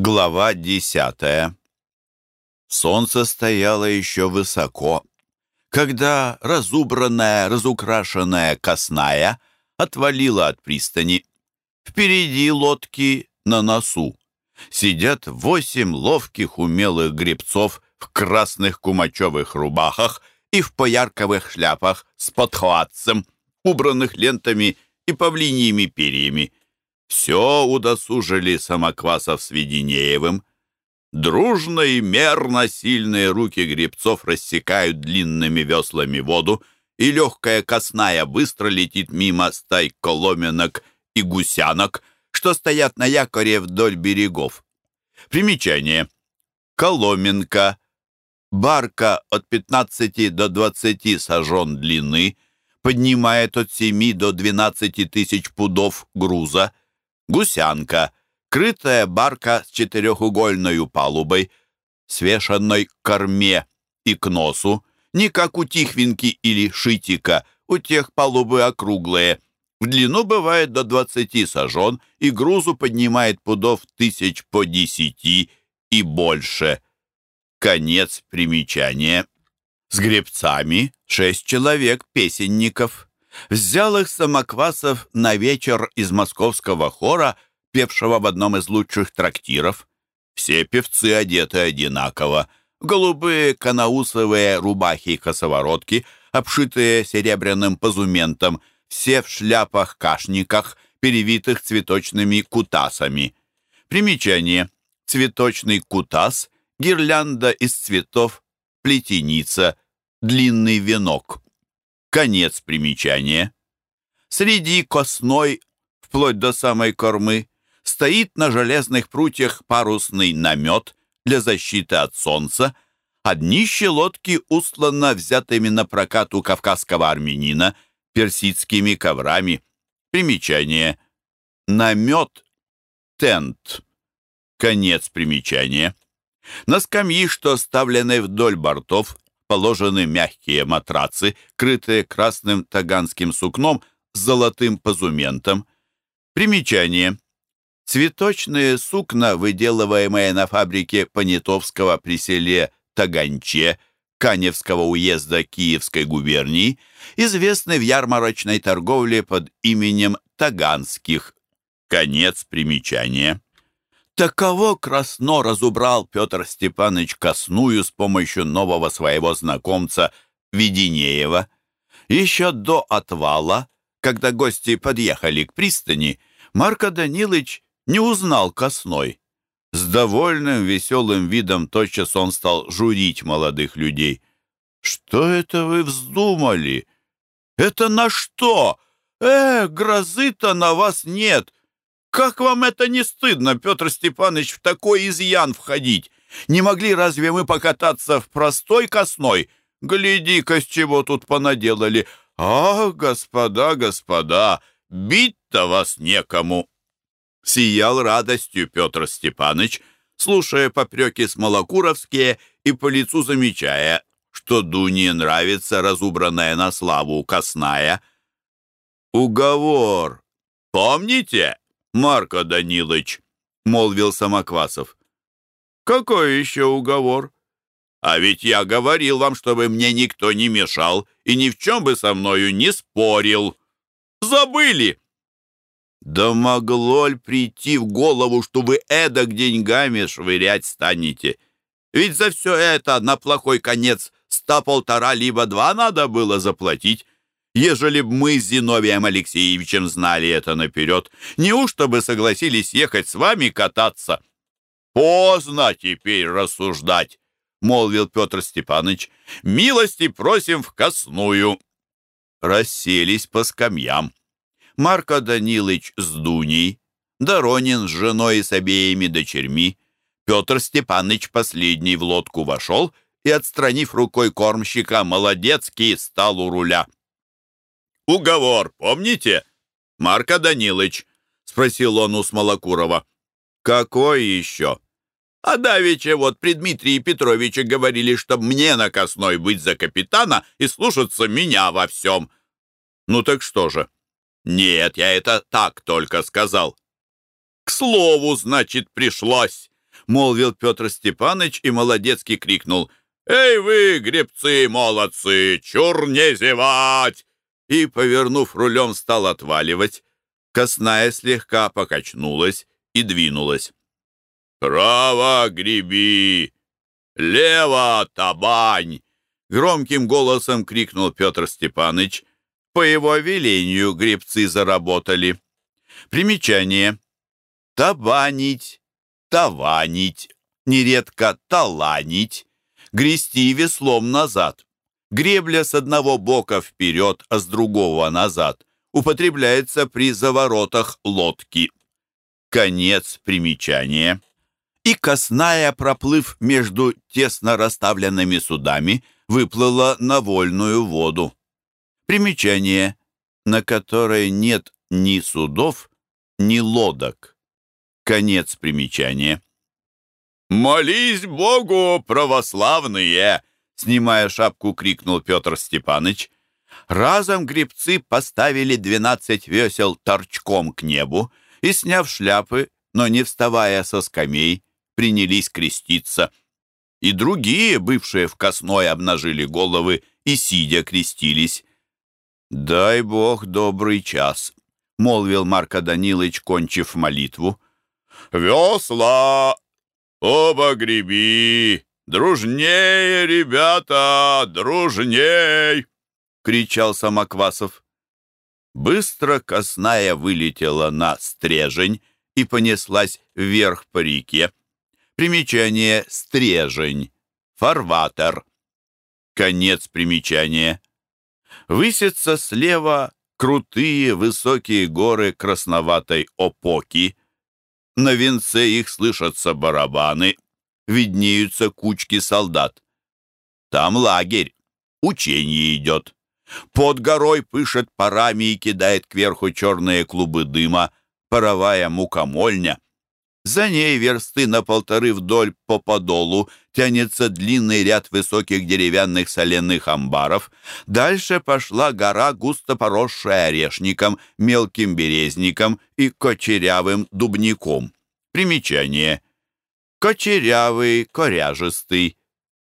Глава десятая. Солнце стояло еще высоко, когда разубранная, разукрашенная косная отвалила от пристани. Впереди лодки на носу. Сидят восемь ловких умелых гребцов в красных кумачевых рубахах и в поярковых шляпах с подхватцем, убранных лентами и павлиньими перьями. Все удосужили Самоквасов с Веденеевым. Дружно и мерно сильные руки гребцов рассекают длинными веслами воду, и легкая косная быстро летит мимо стай коломенок и гусянок, что стоят на якоре вдоль берегов. Примечание. Коломенка. Барка от 15 до 20 сажен длины, поднимает от 7 до 12 тысяч пудов груза – гусянка, крытая барка с четырехугольной палубой, свешенной к корме и к носу, не как у тихвинки или шитика, у тех палубы округлые. В длину бывает до двадцати сажен, и грузу поднимает пудов тысяч по десяти и больше. Конец примечания. С гребцами шесть человек песенников взял их Самоквасов на вечер из московского хора, певшего в одном из лучших трактиров. Все певцы одеты одинаково. Голубые канаусовые рубахи и косоворотки, обшитые серебряным позументом, все в шляпах-кашниках, перевитых цветочными кутасами. Примечание. Цветочный кутас, гирлянда из цветов, плетеница, длинный венок. Конец примечания. Среди косной, вплоть до самой кормы, стоит на железных прутьях парусный намет для защиты от солнца, а днище лодки устлано взятыми на прокат у кавказского армянина персидскими коврами. Примечание. Намет. Тент. Конец примечания. На скамьи, что ставлены вдоль бортов, положены мягкие матрацы, крытые красным таганским сукном с золотым позументом. Примечание. Цветочные сукна, выделываемые на фабрике Понятовского при селе Таганче, Каневского уезда Киевской губернии, известны в ярмарочной торговле под именем Таганских. Конец примечания. Таково красно разубрал Петр Степанович Косную с помощью нового своего знакомца Веденеева. Еще до отвала, когда гости подъехали к пристани, Марко Данилович не узнал Косной. С довольным, веселым видом тотчас он стал журить молодых людей. «Что это вы вздумали? Это на что? Э, грозы-то на вас нет!» Как вам это не стыдно, Петр Степанович, в такой изъян входить? Не могли разве мы покататься в простой косной? Гляди-ка, с чего тут понаделали. Ах, господа, господа, бить-то вас некому!» Сиял радостью Петр Степанович, слушая попреки смолокуровские и по лицу замечая, что Дуне нравится разубранная на славу косная. «Уговор! Помните?» Марко Данилович», — молвил Самоквасов. «Какой еще уговор?» «А ведь я говорил вам, чтобы мне никто не мешал и ни в чем бы со мною не спорил. Забыли!» «Да могло ли прийти в голову, что вы эдак деньгами швырять станете? Ведь за все это на плохой конец ста полтора либо два надо было заплатить. Ежели б мы с Зиновием Алексеевичем знали это наперед, неужто бы согласились ехать с вами кататься? Поздно теперь рассуждать, — молвил Петр Степанович. Милости просим в косную. Расселись по скамьям. Марко Данилович с Дуней, Доронин с женой и с обеими дочерьми. Петр Степанович последний в лодку вошел и, отстранив рукой кормщика, молодецкий стал у руля. «Уговор, помните?» «Марко Данилыч», — спросил он у Смолокурова. «Какой еще?» «А давеча вот при Дмитрии Петровиче говорили, чтоб мне на косной быть за капитана и слушаться меня во всем». «Ну так что же?» «Нет, я это так только сказал». «К слову, значит, пришлось. молвил Петр Степаныч и молодецкий крикнул «Эй вы, гребцы молодцы, чур не зевать!» И, повернув рулем, стал отваливать. Косная слегка покачнулась и двинулась. «Право греби! Лево табань!» Громким голосом крикнул Петр Степаныч. По его велению гребцы заработали. Примечание. Табанить, таванить, нередко таланить, грести веслом назад. Гребля с одного бока вперед, а с другого назад употребляется при заворотах лодки. Конец примечания. И косная, проплыв между тесно расставленными судами, выплыла на вольную воду. Примечание, на которой нет ни судов, ни лодок. Конец примечания. «Молись Богу, православные!» Снимая шапку, крикнул Петр Степаныч. Разом гребцы поставили двенадцать весел торчком к небу и, сняв шляпы, но не вставая со скамей, принялись креститься. И другие, бывшие в косной, обнажили головы и, сидя, крестились. «Дай Бог добрый час», — молвил Марко Данилович, кончив молитву. «Весла! Оба греби! Дружнее, ребята, дружней!» — кричал Самоквасов. Быстро косная вылетела на стрежень и понеслась вверх по реке. Примечание «стрежень», «фарватер». Конец примечания. Высятся слева крутые высокие горы красноватой опоки. На венце их слышатся барабаны, виднеются кучки солдат. Там лагерь, учение идет. Под горой пышет парами и кидает кверху черные клубы дыма, паровая мукомольня. За ней версты на полторы вдоль по подолу тянется длинный ряд высоких деревянных соленых амбаров. Дальше пошла гора, густо поросшая орешником, мелким березником и кочерявым дубником. Примечание. Кочерявый, коряжистый,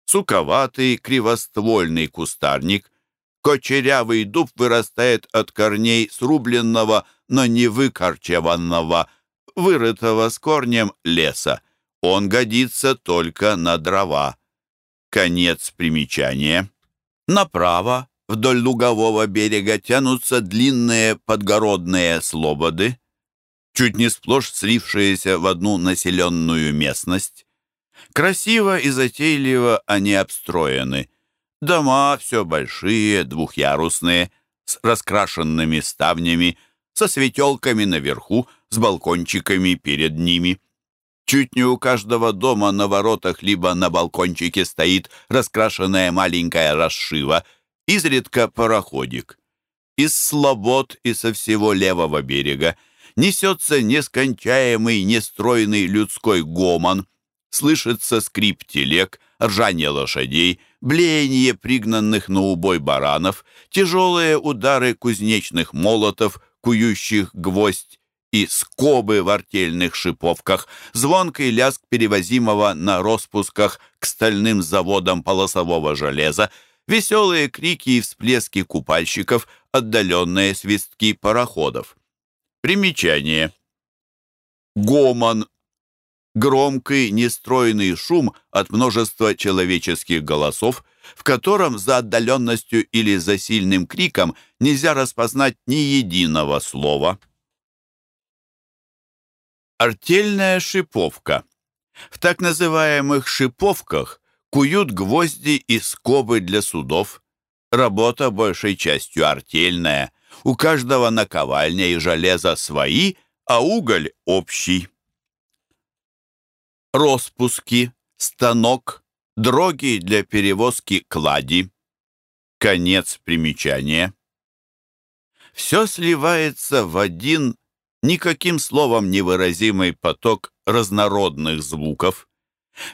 суковатый, кривоствольный кустарник. Кочерявый дуб вырастает от корней срубленного, но не выкорчеванного вырытого с корнем леса. Он годится только на дрова. Конец примечания. Направо, вдоль лугового берега, тянутся длинные подгородные слободы, чуть не сплошь слившиеся в одну населенную местность. Красиво и затейливо они обстроены. Дома все большие, двухъярусные, с раскрашенными ставнями, со светелками наверху, с балкончиками перед ними. Чуть не у каждого дома на воротах либо на балкончике стоит раскрашенная маленькая расшива, изредка пароходик. Из слобод и со всего левого берега несется нескончаемый, нестройный людской гомон. Слышится скрип телег, ржание лошадей, блеяние пригнанных на убой баранов, тяжелые удары кузнечных молотов, кующих гвоздь, и скобы в артельных шиповках, звонкий лязг перевозимого на распусках к стальным заводам полосового железа, веселые крики и всплески купальщиков, отдаленные свистки пароходов. Примечание. Гомон. Громкий, нестройный шум от множества человеческих голосов, в котором за отдаленностью или за сильным криком нельзя распознать ни единого слова. Артельная шиповка. В так называемых шиповках куют гвозди и скобы для судов. Работа большей частью артельная. У каждого наковальня и железо свои, а уголь общий. Роспуски, станок, дроги для перевозки клади. Конец примечания. Все сливается в один никаким словом невыразимый поток разнородных звуков.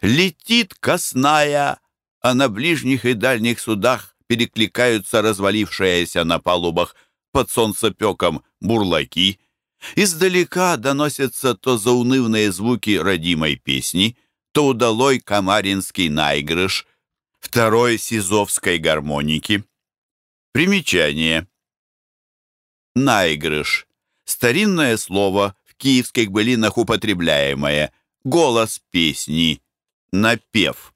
Летит косная, а на ближних и дальних судах перекликаются развалившиеся на палубах под солнцепеком бурлаки. Издалека доносятся то заунывные звуки родимой песни, то удалой камаринский наигрыш, второй сизовской гармоники. Примечание. Наигрыш. Старинное слово, в киевских былинах употребляемое. Голос песни. Напев.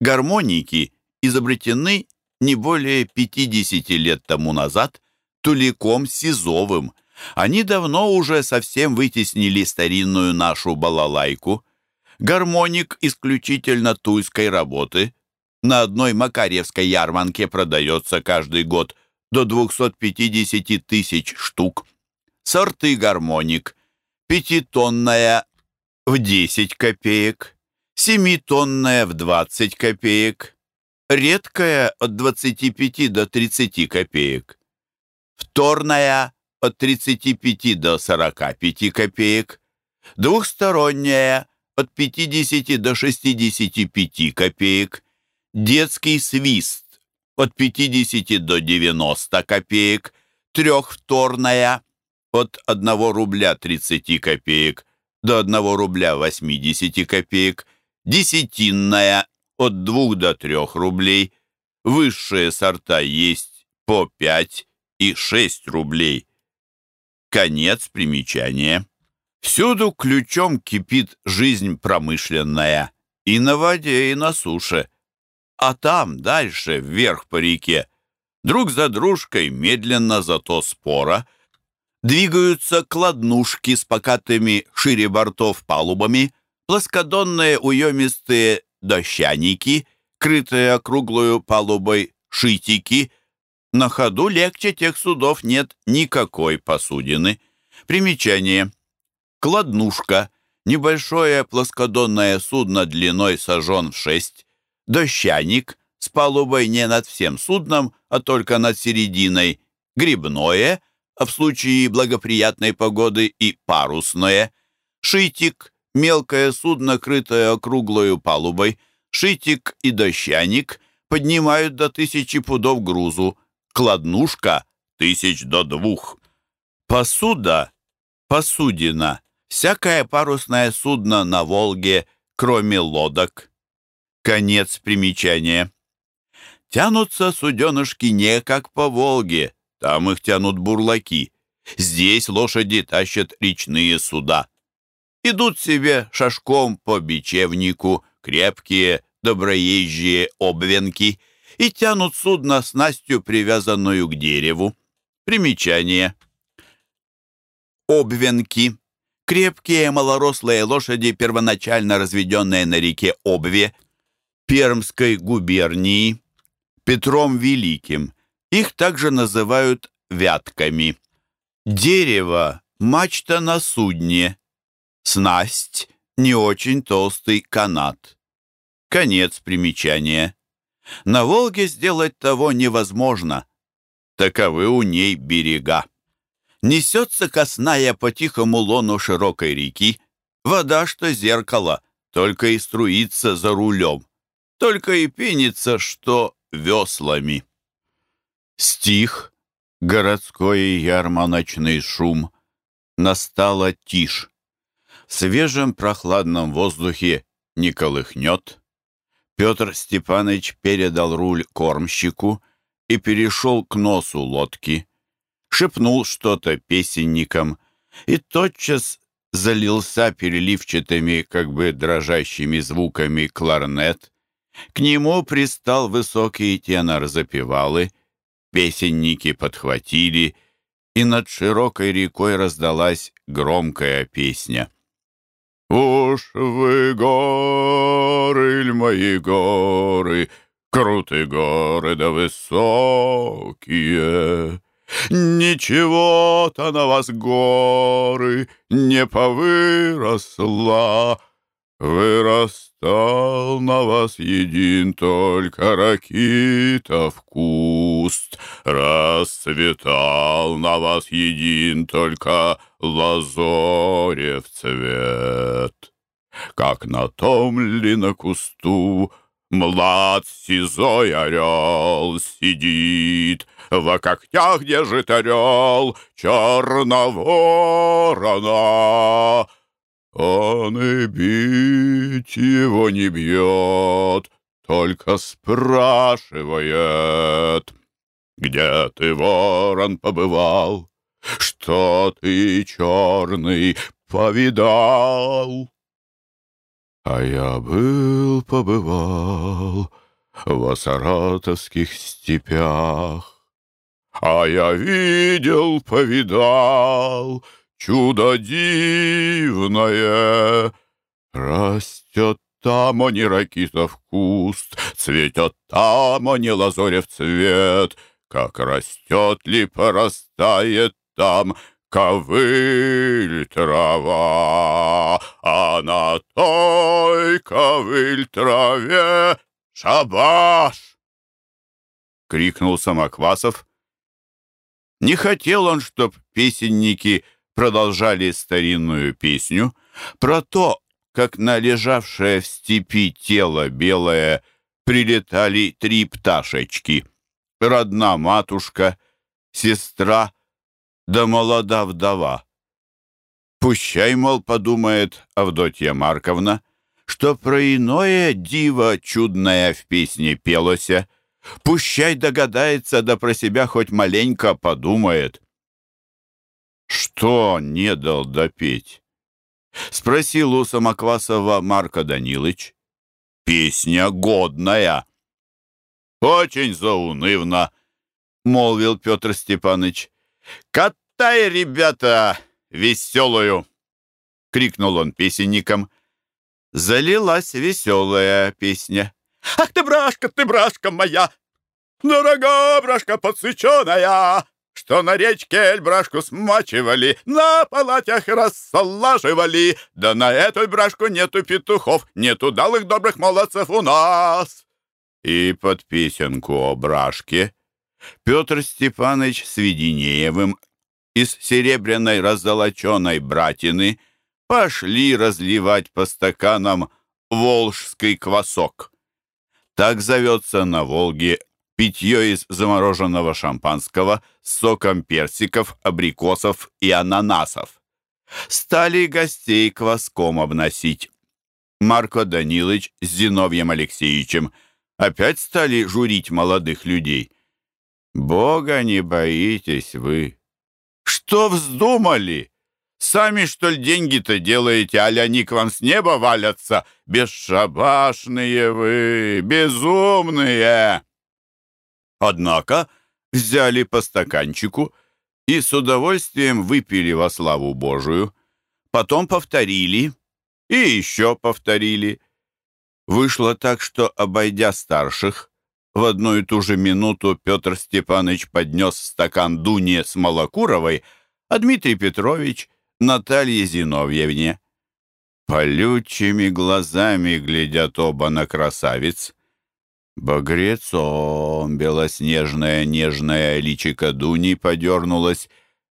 Гармоники изобретены не более 50 лет тому назад Туликом Сизовым. Они давно уже совсем вытеснили старинную нашу балалайку. Гармоник исключительно тульской работы. На одной Макаревской ярмарке продается каждый год до 250 тысяч штук. Сорты гармоник. Пятитонная в 10 копеек, семитонная в 20 копеек, редкая от 25 до 30 копеек, вторная от 35 до 45 копеек, двухсторонняя от 50 до 65 копеек, детский свист от 50 до 90 копеек, трехвторная от 1 рубля 30 копеек до 1 рубля 80 копеек, десятинная от 2 до 3 рублей, высшие сорта есть по 5 и 6 рублей. Конец примечания. Всюду ключом кипит жизнь промышленная, и на воде, и на суше. А там, дальше, вверх по реке, друг за дружкой, медленно, зато спора, двигаются кладнушки с покатыми шире бортов палубами, плоскодонные уемистые дощаники, крытые округлую палубой шитики. На ходу легче тех судов нет никакой посудины. Примечание. Кладнушка. Небольшое плоскодонное судно длиной сажен в шесть. Дощаник с палубой не над всем судном, а только над серединой. Грибное, а в случае благоприятной погоды и парусное. Шитик мелкое судно, крытое округлою палубой, шитик и дощаник поднимают до тысячи пудов грузу, кладнушка — тысяч до двух. Посуда, посудина, всякое парусное судно на Волге, кроме лодок. Конец примечания. Тянутся суденышки не как по Волге, там их тянут бурлаки. Здесь лошади тащат речные суда. Идут себе шашком по бичевнику крепкие, доброезжие обвенки и тянут судно снастью, привязанную к дереву. Примечание. Обвенки. Крепкие малорослые лошади, первоначально разведенные на реке Обве, Пермской губернии, Петром Великим. Их также называют вятками. Дерево – мачта на судне, Снасть — не очень толстый канат. Конец примечания. На Волге сделать того невозможно. Таковы у ней берега. Несется косная по тихому лону широкой реки. Вода, что зеркало, только и струится за рулем. Только и пенится, что веслами. Стих, городской ярмоночный шум. Настала тишь в свежем прохладном воздухе не колыхнет. Петр Степанович передал руль кормщику и перешел к носу лодки, шепнул что-то песенникам и тотчас залился переливчатыми, как бы дрожащими звуками кларнет. К нему пристал высокий тенор запевалы, песенники подхватили, и над широкой рекой раздалась громкая песня. Уж вы горы, мои горы, крутые горы да высокие. Ничего-то на вас горы не повыросла, Вырастал на вас един только ракитов куст, Расцветал на вас един только лазорев цвет. Как на том ли на кусту Млад сизой орел сидит, в когтях держит орел черного ворона. Он и бить его не бьет, только спрашивает, где ты, ворон, побывал, что ты, черный, повидал. А я был, побывал в саратовских степях, А я видел, повидал чудо дивное. Растет там, а не ракитов куст, Цветет там, а не лазорев цвет, Как растет ли, порастает там ковыль трава, А на той ковыль траве шабаш! Крикнул Самоквасов. Не хотел он, чтоб песенники продолжали старинную песню про то, как на лежавшее в степи тело белое прилетали три пташечки. Родна матушка, сестра да молода вдова. Пущай, мол, подумает Авдотья Марковна, что про иное диво чудное в песне пелося. Пущай догадается, да про себя хоть маленько подумает. Что не дал допеть? Спросил у Самоквасова Марка Данилыч. Песня годная. Очень заунывно, молвил Петр Степаныч. «Катай, ребята, веселую!» — крикнул он песенникам. Залилась веселая песня. «Ах ты, брашка, ты, брашка моя! Дорога брашка подсыченая!» Что на речке эльбрашку смачивали, на палатях рассолаживали. Да на эту брашку нету петухов, нету далых добрых молодцев у нас. И под песенку о брашке Петр Степанович с Веденеевым из серебряной раззолоченной братины пошли разливать по стаканам волжский квасок. Так зовется на Волге питье из замороженного шампанского с соком персиков, абрикосов и ананасов. Стали гостей кваском обносить. Марко Данилович с Зиновьем Алексеевичем опять стали журить молодых людей. «Бога не боитесь вы! Что вздумали? Сами, что ли, деньги-то делаете, а они к вам с неба валятся? Бесшабашные вы, безумные!» Однако взяли по стаканчику и с удовольствием выпили во славу Божию. Потом повторили и еще повторили. Вышло так, что, обойдя старших, в одну и ту же минуту Петр Степанович поднес стакан Дуне с Малокуровой, а Дмитрий Петрович — Наталье Зиновьевне. Полючими глазами глядят оба на красавиц — Багрецом белоснежная нежная личико Дуни подернулась,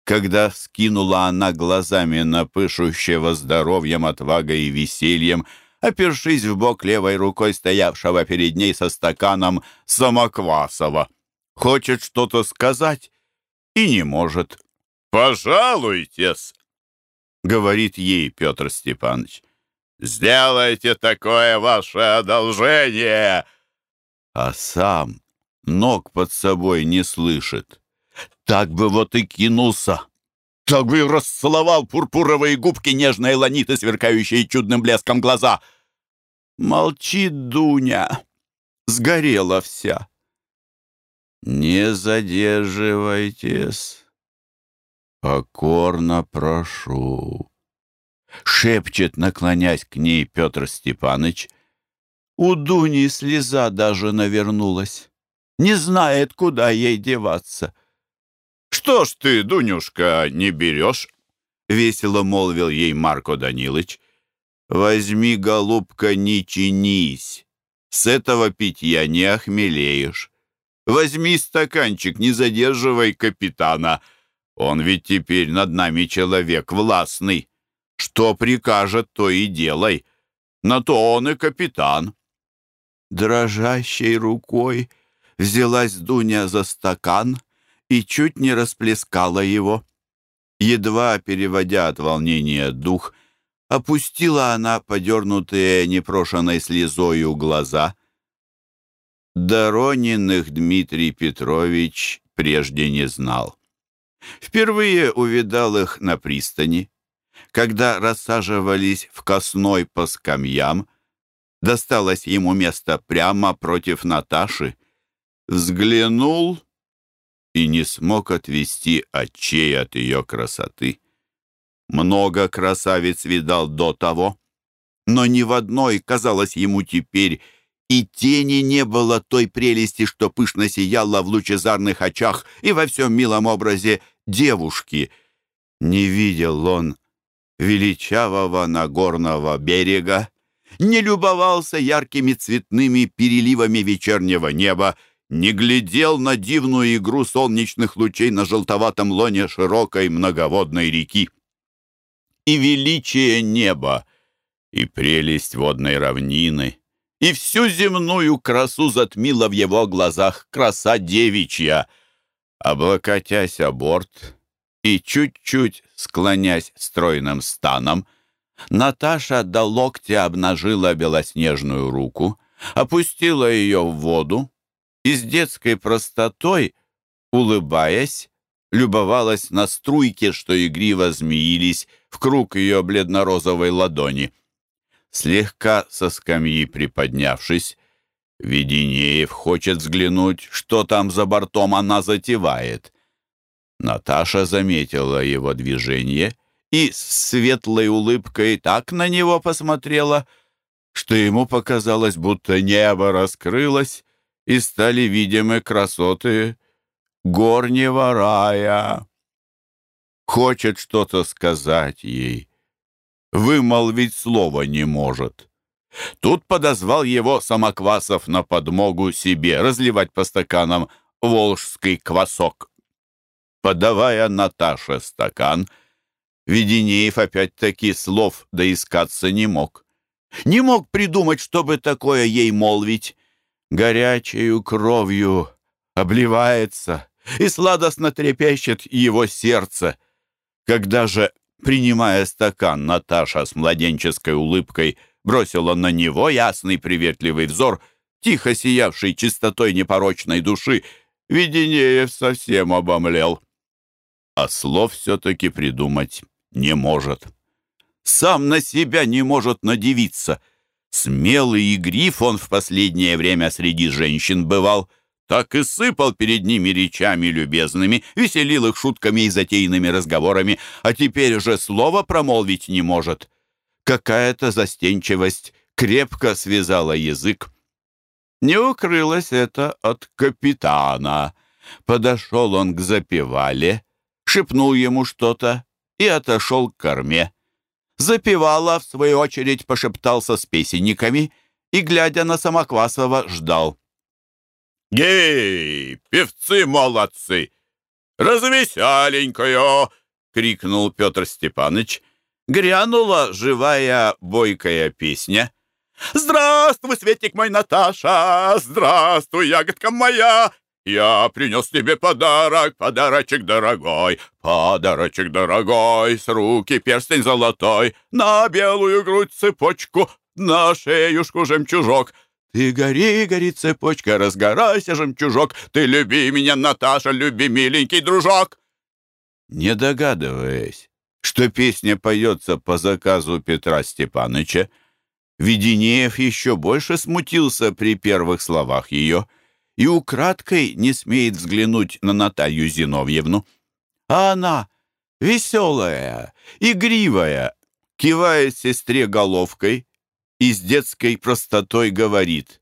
когда скинула она глазами на пышущего здоровьем, отвагой и весельем, опершись в бок левой рукой стоявшего перед ней со стаканом Самоквасова. Хочет что-то сказать и не может. «Пожалуйтесь!» — говорит ей Петр Степанович. «Сделайте такое ваше одолжение!» А сам ног под собой не слышит. Так бы вот и кинулся. Так бы и расцеловал пурпуровые губки нежной ланиты, сверкающие чудным блеском глаза. Молчит Дуня. Сгорела вся. Не задерживайтесь. Покорно прошу. Шепчет, наклонясь к ней Петр Степаныч — у Дуни слеза даже навернулась. Не знает, куда ей деваться. «Что ж ты, Дунюшка, не берешь?» — весело молвил ей Марко Данилыч. «Возьми, голубка, не чинись. С этого питья не охмелеешь. Возьми стаканчик, не задерживай капитана. Он ведь теперь над нами человек властный. Что прикажет, то и делай. На то он и капитан». Дрожащей рукой взялась Дуня за стакан и чуть не расплескала его. Едва переводя от волнения дух, опустила она подернутые непрошенной слезою глаза. Дорониных Дмитрий Петрович прежде не знал. Впервые увидал их на пристани, когда рассаживались в косной по скамьям, досталось ему место прямо против Наташи, взглянул и не смог отвести очей от ее красоты. Много красавиц видал до того, но ни в одной, казалось ему теперь, и тени не было той прелести, что пышно сияла в лучезарных очах и во всем милом образе девушки. Не видел он величавого Нагорного берега, не любовался яркими цветными переливами вечернего неба, не глядел на дивную игру солнечных лучей на желтоватом лоне широкой многоводной реки. И величие неба, и прелесть водной равнины, и всю земную красу затмила в его глазах краса девичья. Облокотясь о борт и чуть-чуть склонясь стройным станом, Наташа до локтя обнажила белоснежную руку, опустила ее в воду, и с детской простотой, улыбаясь, любовалась на струйки, что игриво змеились в круг ее бледно-розовой ладони. Слегка со скамьи приподнявшись, Веденеев хочет взглянуть, что там за бортом она затевает. Наташа заметила его движение и с светлой улыбкой так на него посмотрела, что ему показалось, будто небо раскрылось, и стали видимы красоты горнего рая. Хочет что-то сказать ей, вымолвить слова не может. Тут подозвал его Самоквасов на подмогу себе разливать по стаканам волжский квасок. Подавая Наташе стакан, Веденеев опять-таки слов доискаться не мог. Не мог придумать, чтобы такое ей молвить горячею кровью обливается и сладостно трепещет его сердце. Когда же, принимая стакан, Наташа с младенческой улыбкой бросила на него ясный приветливый взор, тихо сиявший чистотой непорочной души, Веденеев совсем обомлел. А слов все-таки придумать не может. Сам на себя не может надевиться — Смелый и гриф он в последнее время среди женщин бывал, так и сыпал перед ними речами любезными, веселил их шутками и затейными разговорами, а теперь уже слова промолвить не может. Какая-то застенчивость крепко связала язык. Не укрылось это от капитана. Подошел он к запевале, шепнул ему что-то и отошел к корме. Запевала, в свою очередь, пошептался с песенниками и, глядя на Самоквасова, ждал. «Гей, певцы молодцы! Развеселенькое!» — крикнул Петр Степаныч. Грянула живая бойкая песня. «Здравствуй, Светик мой, Наташа! Здравствуй, ягодка моя! Я принес тебе подарок, подарочек дорогой, подарочек дорогой, с руки перстень золотой, на белую грудь цепочку, на шеюшку жемчужок. Ты гори, гори, цепочка, разгорайся, жемчужок, ты люби меня, Наташа, люби, миленький дружок. Не догадываясь, что песня поется по заказу Петра Степаныча, Веденеев еще больше смутился при первых словах ее — и украдкой не смеет взглянуть на Наталью Зиновьевну. А она, веселая, игривая, кивает сестре головкой и с детской простотой говорит.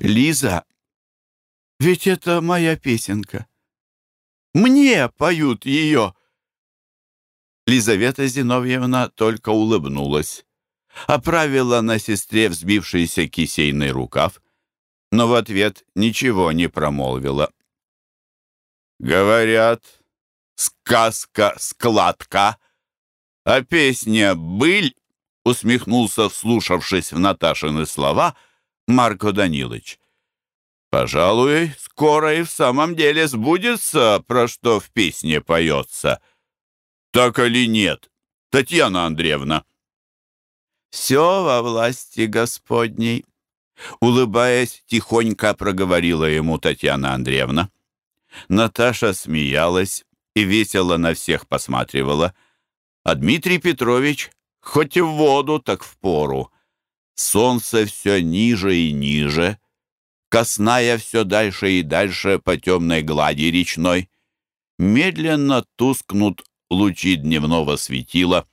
«Лиза, ведь это моя песенка. Мне поют ее». Лизавета Зиновьевна только улыбнулась, оправила на сестре взбившийся кисейный рукав но в ответ ничего не промолвила. «Говорят, сказка-складка, а песня «Быль» усмехнулся, вслушавшись в Наташины слова, Марко Данилович. Пожалуй, скоро и в самом деле сбудется, про что в песне поется. Так или нет, Татьяна Андреевна? Все во власти Господней. Улыбаясь, тихонько проговорила ему Татьяна Андреевна. Наташа смеялась и весело на всех посматривала. А Дмитрий Петрович, хоть и в воду, так в пору. Солнце все ниже и ниже, косная все дальше и дальше по темной глади речной. Медленно тускнут лучи дневного светила,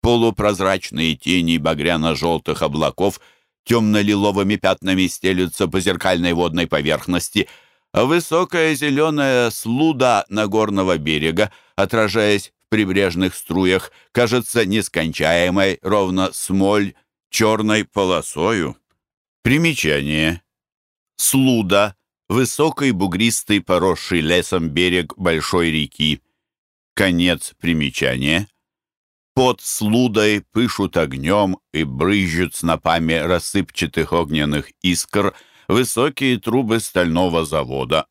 полупрозрачные тени багряно-желтых облаков темно-лиловыми пятнами стелются по зеркальной водной поверхности, а высокая зеленая слуда Нагорного берега, отражаясь в прибрежных струях, кажется нескончаемой, ровно смоль, черной полосою. Примечание. Слуда — высокий бугристый поросший лесом берег большой реки. Конец примечания. Под слудой пышут огнем и брызжут снопами рассыпчатых огненных искр высокие трубы стального завода.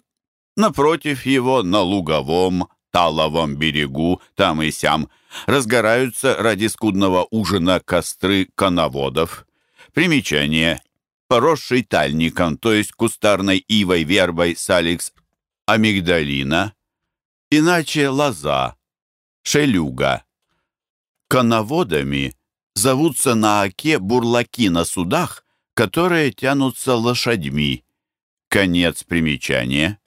Напротив его, на луговом, таловом берегу, там и сям, разгораются ради скудного ужина костры коноводов. Примечание. Поросший тальником, то есть кустарной ивой, вербой, саликс, амигдалина, иначе лоза, шелюга. Коноводами зовутся на оке бурлаки на судах, которые тянутся лошадьми. Конец примечания.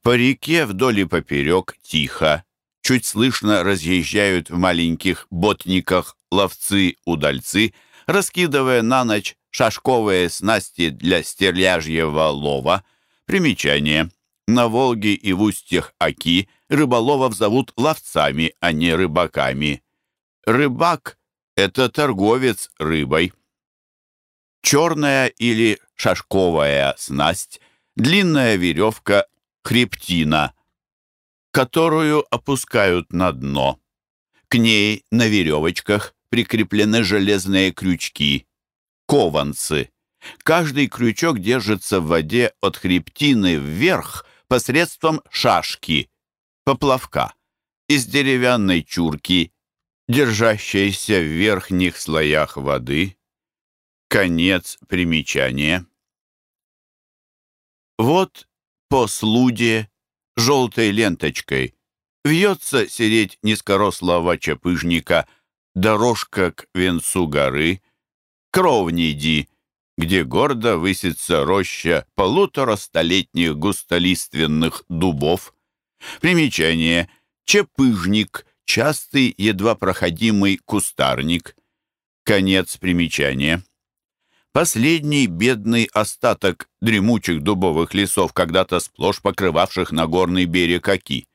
По реке вдоль и поперек тихо, чуть слышно разъезжают в маленьких ботниках ловцы-удальцы, раскидывая на ночь шашковые снасти для стерляжьего лова. Примечание. На Волге и в устьях Оки рыболовов зовут ловцами, а не рыбаками. Рыбак — это торговец рыбой. Черная или шашковая снасть, длинная веревка, хребтина, которую опускают на дно. К ней на веревочках прикреплены железные крючки, кованцы. Каждый крючок держится в воде от хребтины вверх посредством шашки, поплавка, из деревянной чурки, держащейся в верхних слоях воды. Конец примечания. Вот по слуде желтой ленточкой вьется сереть низкорослого чапыжника дорожка к венцу горы, Кровниди, где гордо высится роща полуторастолетних густолиственных дубов. Примечание. Чапыжник, частый, едва проходимый кустарник. Конец примечания. Последний бедный остаток дремучих дубовых лесов, когда-то сплошь покрывавших Нагорный берег Оки.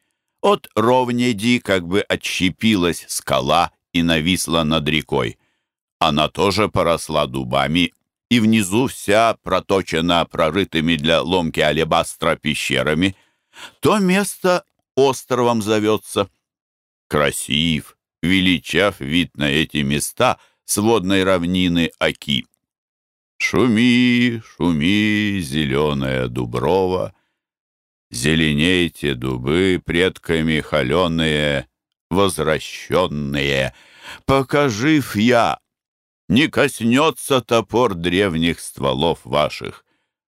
От ровнеди как бы отщепилась скала и нависла над рекой. Она тоже поросла дубами, и внизу вся проточена прорытыми для ломки алебастра пещерами. То место островом зовется. Красив, величав вид на эти места с водной равнины Оки. Шуми, шуми, зеленая дуброва, Зеленейте дубы предками холеные, возвращенные. Покажив я, не коснется топор древних стволов ваших.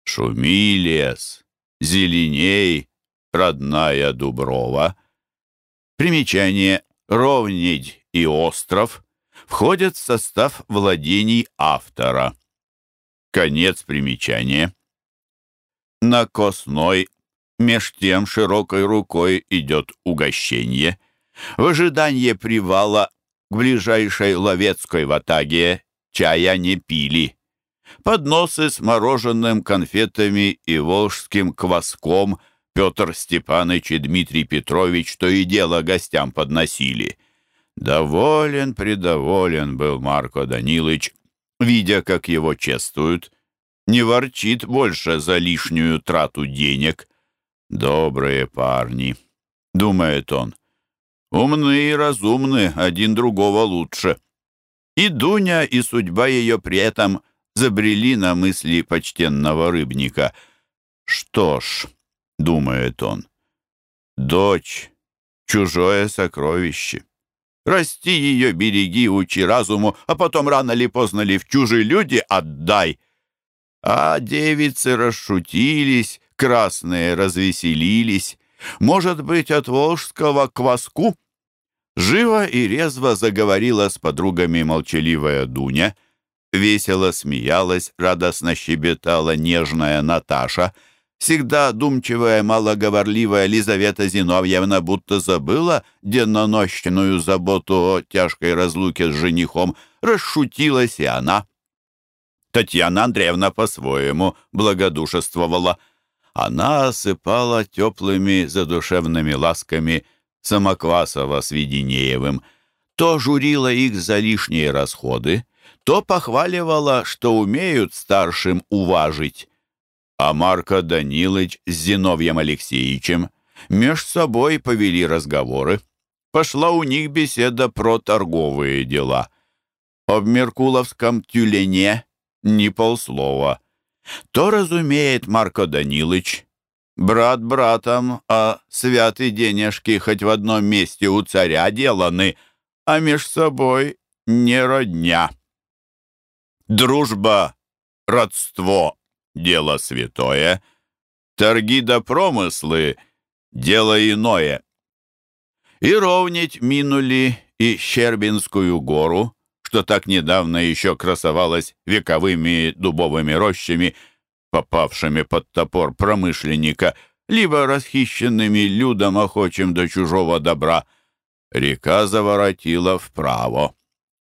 Шуми лес, зеленей, родная дуброва. Примечание «Ровнедь» и «Остров» входят в состав владений автора. Конец примечания. На Косной меж тем широкой рукой идет угощение. В ожидании привала к ближайшей ловецкой ватаге чая не пили. Подносы с мороженым, конфетами и волжским кваском Петр Степанович и Дмитрий Петрович то и дело гостям подносили. Доволен, предоволен был Марко Данилович видя, как его чествуют, не ворчит больше за лишнюю трату денег. «Добрые парни», — думает он, — «умны и разумны, один другого лучше». И Дуня, и судьба ее при этом забрели на мысли почтенного рыбника. «Что ж», — думает он, — «дочь, чужое сокровище. Расти ее, береги, учи разуму, а потом рано ли поздно ли в чужие люди отдай». А девицы расшутились, красные развеселились. Может быть, от волжского кваску? Живо и резво заговорила с подругами молчаливая Дуня. Весело смеялась, радостно щебетала нежная Наташа. Всегда думчивая, малоговорливая Лизавета Зиновьевна будто забыла деннонощную заботу о тяжкой разлуке с женихом. Расшутилась и она. Татьяна Андреевна по-своему благодушествовала. Она осыпала теплыми задушевными ласками Самоквасова с Веденеевым, то журила их за лишние расходы, то похваливала, что умеют старшим уважить. А Марко Данилович с Зиновьем Алексеевичем меж собой повели разговоры. Пошла у них беседа про торговые дела. Об Меркуловском тюлене ни полслова. То разумеет Марко Данилыч, брат братом, а святые денежки хоть в одном месте у царя деланы, а меж собой не родня. Дружба, родство — дело святое, торги да промыслы — дело иное. И ровнить минули и Щербинскую гору, что так недавно еще красовалась вековыми дубовыми рощами, попавшими под топор промышленника, либо расхищенными людом, охочим до чужого добра. Река заворотила вправо.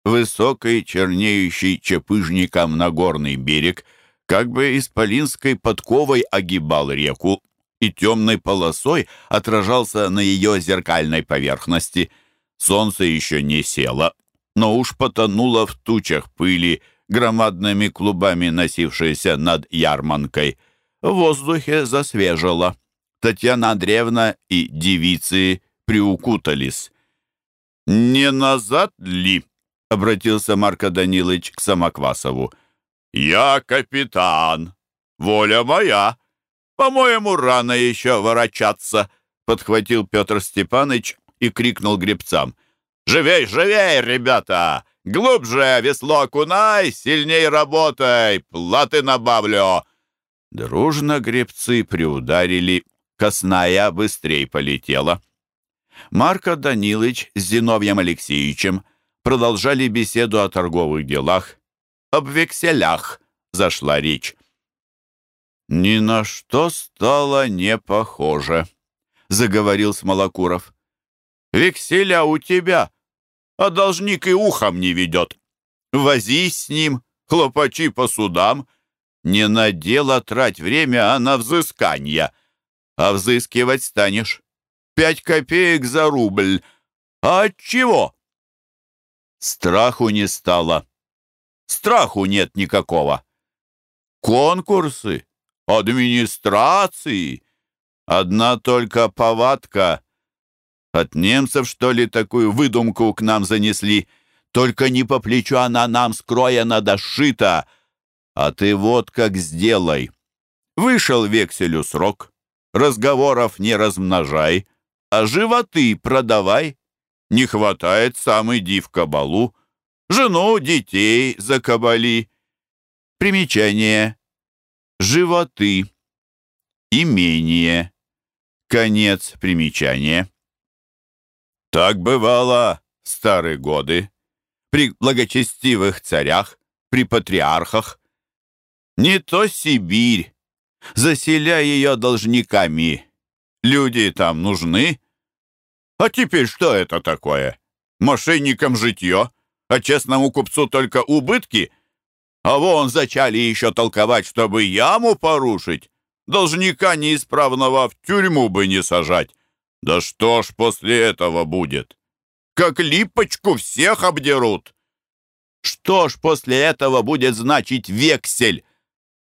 Высокий, чернеющий чепыжником на горный берег, как бы исполинской подковой огибал реку и темной полосой отражался на ее зеркальной поверхности. Солнце еще не село, но уж потонула в тучах пыли, громадными клубами носившейся над ярманкой. В воздухе засвежило. Татьяна Андреевна и девицы приукутались. «Не назад ли?» — обратился Марко Данилович к Самоквасову. «Я капитан. Воля моя. По-моему, рано еще ворочаться», — подхватил Петр Степаныч и крикнул гребцам — Живей, живей, ребята! Глубже весло окунай, сильней работай, платы набавлю!» Дружно гребцы приударили, косная быстрей полетела. Марко Данилович с Зиновьем Алексеевичем продолжали беседу о торговых делах. Об векселях зашла речь. «Ни на что стало не похоже», — заговорил Смолокуров. «Векселя у тебя а должник и ухом не ведет. Возись с ним, хлопачи по судам. Не на дело трать время, а на взыскание. А взыскивать станешь. Пять копеек за рубль. А от чего? Страху не стало. Страху нет никакого. Конкурсы, администрации. Одна только повадка от немцев, что ли, такую выдумку к нам занесли? Только не по плечу она нам скроена да сшита. А ты вот как сделай. Вышел векселю срок, разговоров не размножай, а животы продавай. Не хватает, сам иди в кабалу. Жену, детей закабали. Примечание. Животы. Имение. Конец примечания. Так бывало в старые годы, при благочестивых царях, при патриархах. Не то Сибирь, заселяя ее должниками. Люди там нужны. А теперь что это такое? Мошенникам житье, а честному купцу только убытки? А вон зачали еще толковать, чтобы яму порушить. Должника неисправного в тюрьму бы не сажать. Да что ж после этого будет? Как липочку всех обдерут. Что ж после этого будет значить вексель?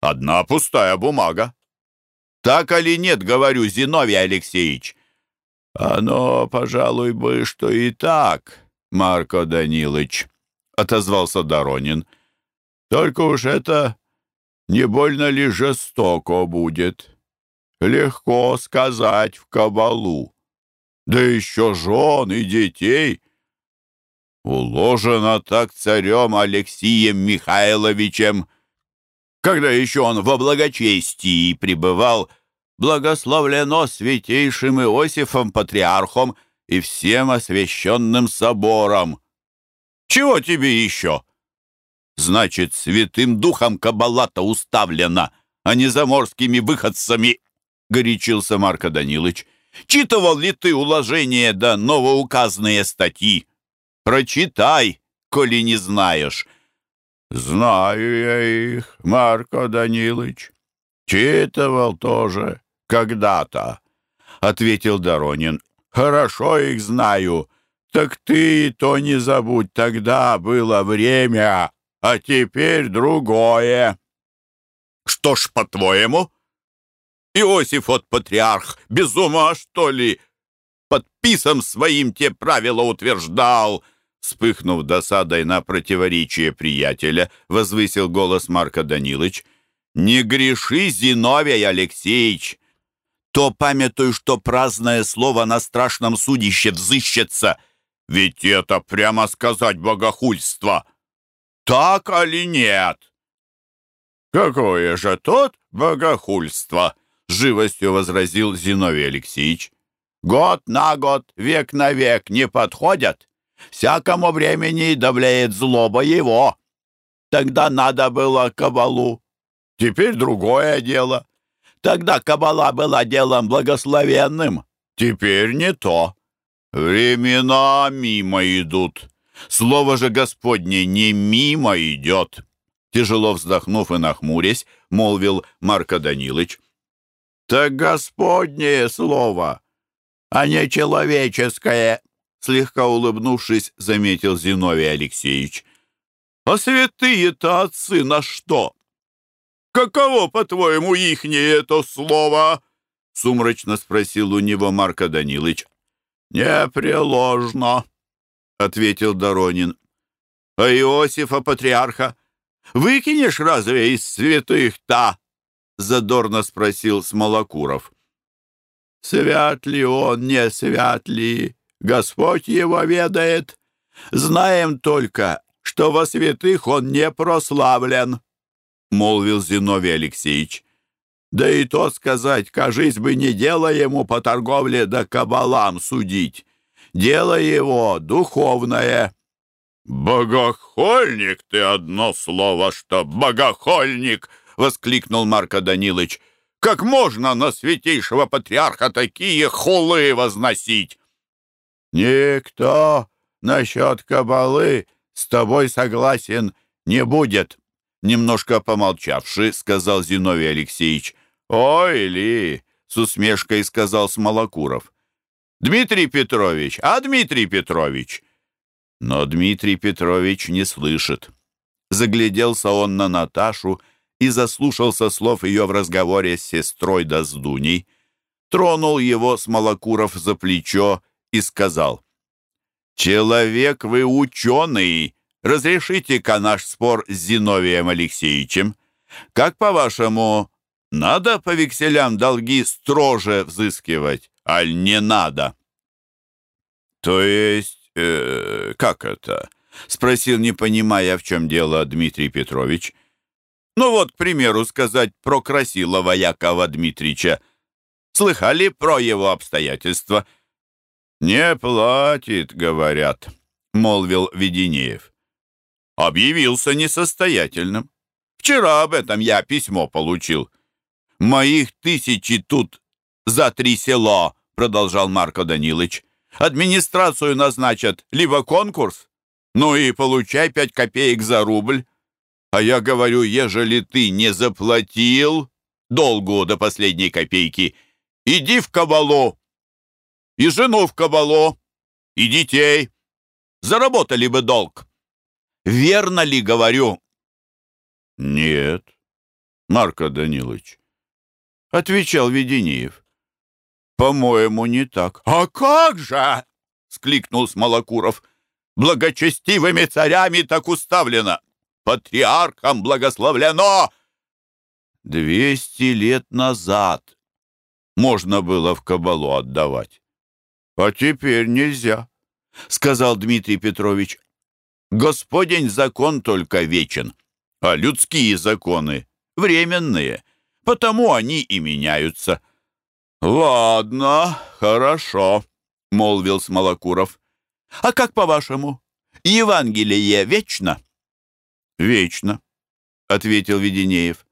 Одна пустая бумага. Так или нет, говорю, Зиновий Алексеевич? Оно, пожалуй бы, что и так, Марко Данилович, отозвался Доронин. Только уж это не больно ли жестоко будет? Легко сказать в кабалу. Да еще жен и детей. Уложено так царем Алексием Михайловичем, когда еще он во благочестии пребывал, благословлено святейшим Иосифом Патриархом и всем освященным собором. Чего тебе еще? Значит, святым духом кабала-то уставлена, а не заморскими выходцами, — горячился Марко Данилович. Читывал ли ты уложения да новоуказанные статьи? Прочитай, коли не знаешь. Знаю я их, Марко Данилович. Читывал тоже когда-то, — ответил Доронин. Хорошо их знаю. Так ты то не забудь, тогда было время, а теперь другое. Что ж, по-твоему? Иосиф от патриарх без ума, что ли? Подписом своим те правила утверждал. Вспыхнув досадой на противоречие приятеля, возвысил голос Марка Данилович. «Не греши, Зиновий Алексеевич! То памятуй, что праздное слово на страшном судище взыщется, ведь это, прямо сказать, богохульство!» Так или нет? Какое же тот богохульство? Живостью возразил Зиновий Алексеевич. Год на год, век на век не подходят. Всякому времени давляет злоба его. Тогда надо было кабалу. Теперь другое дело. Тогда кабала была делом благословенным. Теперь не то. Времена мимо идут. Слово же Господне не мимо идет. Тяжело вздохнув и нахмурясь, молвил Марко Данилович. Так Господнее слово, а не человеческое, слегка улыбнувшись, заметил Зиновий Алексеевич. А святые-то отцы на что? Каково, по-твоему, ихнее это слово? Сумрачно спросил у него Марко Данилович. Непреложно, — ответил Доронин. «А Иосифа, патриарха, выкинешь разве из святых-то?» — задорно спросил Смолокуров. «Свят ли он, не свят ли, Господь его ведает. Знаем только, что во святых он не прославлен», — молвил Зиновий Алексеевич. «Да и то сказать, кажись бы, не дело ему по торговле да кабалам судить. Дело его духовное». «Богохольник ты одно слово, что богохольник!» — воскликнул Марко Данилович. «Как можно на святейшего патриарха такие хулы возносить?» «Никто насчет кабалы с тобой согласен не будет», — немножко помолчавши, сказал Зиновий Алексеевич. «Ой ли!» — с усмешкой сказал Смолокуров. Дмитрий Петрович, а Дмитрий Петрович?» Но Дмитрий Петрович не слышит. Загляделся он на Наташу и заслушался слов ее в разговоре с сестрой да с Дуней. Тронул его Смолокуров за плечо и сказал, «Человек вы ученый, разрешите-ка наш спор с Зиновием Алексеевичем. Как, по-вашему, надо по векселям долги строже взыскивать?» аль не надо?» «То есть, э, как это?» — спросил, не понимая, в чем дело Дмитрий Петрович. «Ну вот, к примеру, сказать про Красилова Якова Дмитрича. Слыхали про его обстоятельства?» «Не платит, говорят», — молвил Веденеев. «Объявился несостоятельным. Вчера об этом я письмо получил. Моих тысячи тут за три села продолжал Марко Данилович. «Администрацию назначат, либо конкурс, ну и получай пять копеек за рубль. А я говорю, ежели ты не заплатил долгу до последней копейки, иди в кабалу, и жену в кабалу, и детей. Заработали бы долг. Верно ли говорю?» «Нет, Марко Данилович», — отвечал Веденеев. «По-моему, не так». «А как же?» — скликнул Смолокуров. «Благочестивыми царями так уставлено. патриархом благословлено!» Двести лет назад можно было в кабалу отдавать. А теперь нельзя, сказал Дмитрий Петрович. Господень закон только вечен, а людские законы временные, потому они и меняются. Ладно, хорошо, молвил Смолокуров. А как по-вашему, Евангелие вечно? Вечно, ответил Веденеев.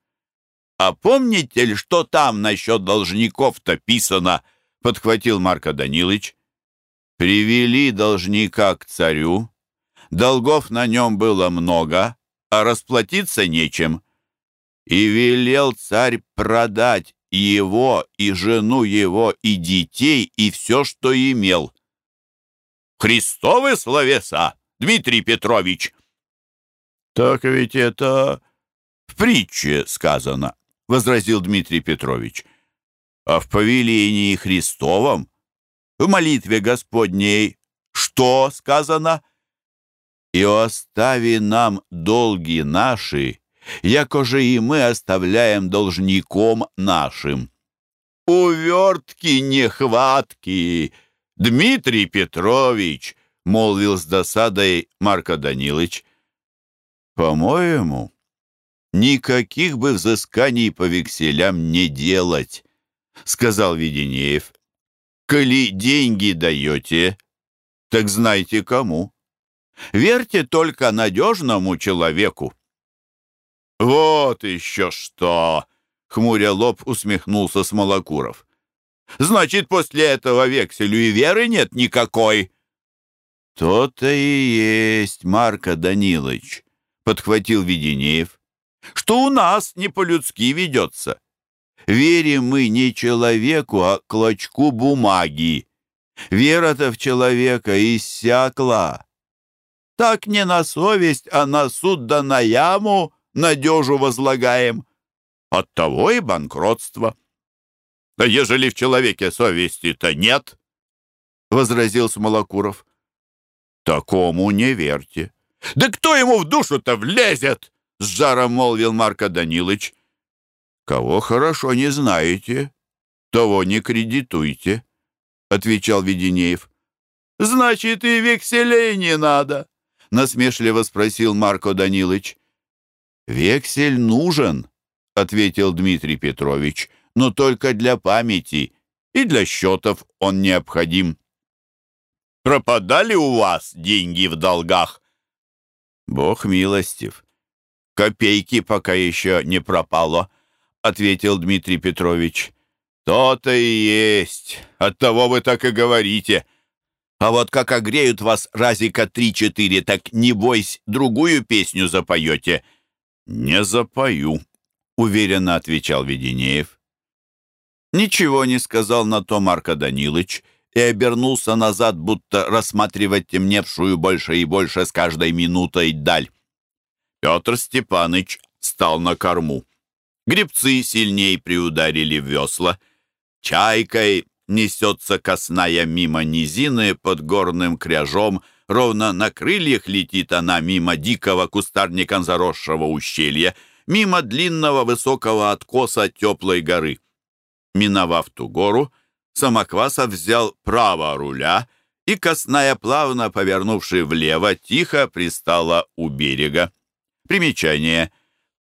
«А помните ли, что там насчет должников-то писано?» — подхватил Марко Данилович. «Привели должника к царю. Долгов на нем было много, а расплатиться нечем. И велел царь продать его, и жену его, и детей, и все, что имел». «Христовы словеса, Дмитрий Петрович!» «Так ведь это в притче сказано». — возразил Дмитрий Петрович. «А в повелении Христовом, в молитве Господней, что сказано? И остави нам долги наши, якоже и мы оставляем должником нашим». «Увертки нехватки, Дмитрий Петрович!» — молвил с досадой Марко Данилович. «По-моему...» никаких бы взысканий по векселям не делать, сказал Веденеев. Коли деньги даете, так знайте кому. Верьте только надежному человеку. Вот еще что! Хмуря лоб усмехнулся Смолокуров. Значит, после этого векселю и веры нет никакой. То-то и есть, Марко Данилович, подхватил Веденеев что у нас не по-людски ведется. Верим мы не человеку, а клочку бумаги. Вера-то в человека иссякла. Так не на совесть, а на суд да на яму надежу возлагаем. Оттого и банкротство. — А ежели в человеке совести-то нет? — возразил Смолокуров. — Такому не верьте. — Да кто ему в душу-то влезет? — с жаром молвил Марко Данилович. «Кого хорошо не знаете, того не кредитуйте», — отвечал Веденеев. «Значит, и векселей не надо», — насмешливо спросил Марко Данилович. «Вексель нужен», — ответил Дмитрий Петрович, «но только для памяти, и для счетов он необходим». «Пропадали у вас деньги в долгах?» «Бог милостив. «Копейки пока еще не пропало», — ответил Дмитрий Петрович. «То-то и есть. Оттого вы так и говорите. А вот как огреют вас разика три-четыре, так, не бойся, другую песню запоете». «Не запою», — уверенно отвечал Веденеев. Ничего не сказал на то Марко Данилович и обернулся назад, будто рассматривать темневшую больше и больше с каждой минутой даль. Петр Степаныч стал на корму. Гребцы сильней приударили в весла. Чайкой несется косная мимо низины под горным кряжом, ровно на крыльях летит она мимо дикого кустарником заросшего ущелья, мимо длинного высокого откоса теплой горы. Миновав ту гору, Самоквасов взял право руля, и косная, плавно повернувши влево, тихо пристала у берега. Примечание.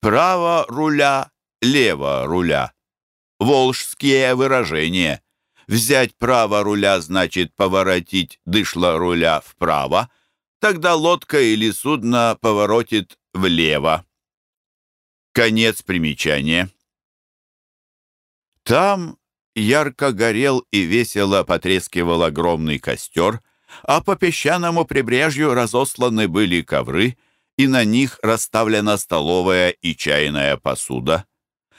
Право руля, лево руля. Волжские выражения. Взять право руля значит поворотить дышло руля вправо, тогда лодка или судно поворотит влево. Конец примечания. Там ярко горел и весело потрескивал огромный костер, а по песчаному прибрежью разосланы были ковры, и на них расставлена столовая и чайная посуда.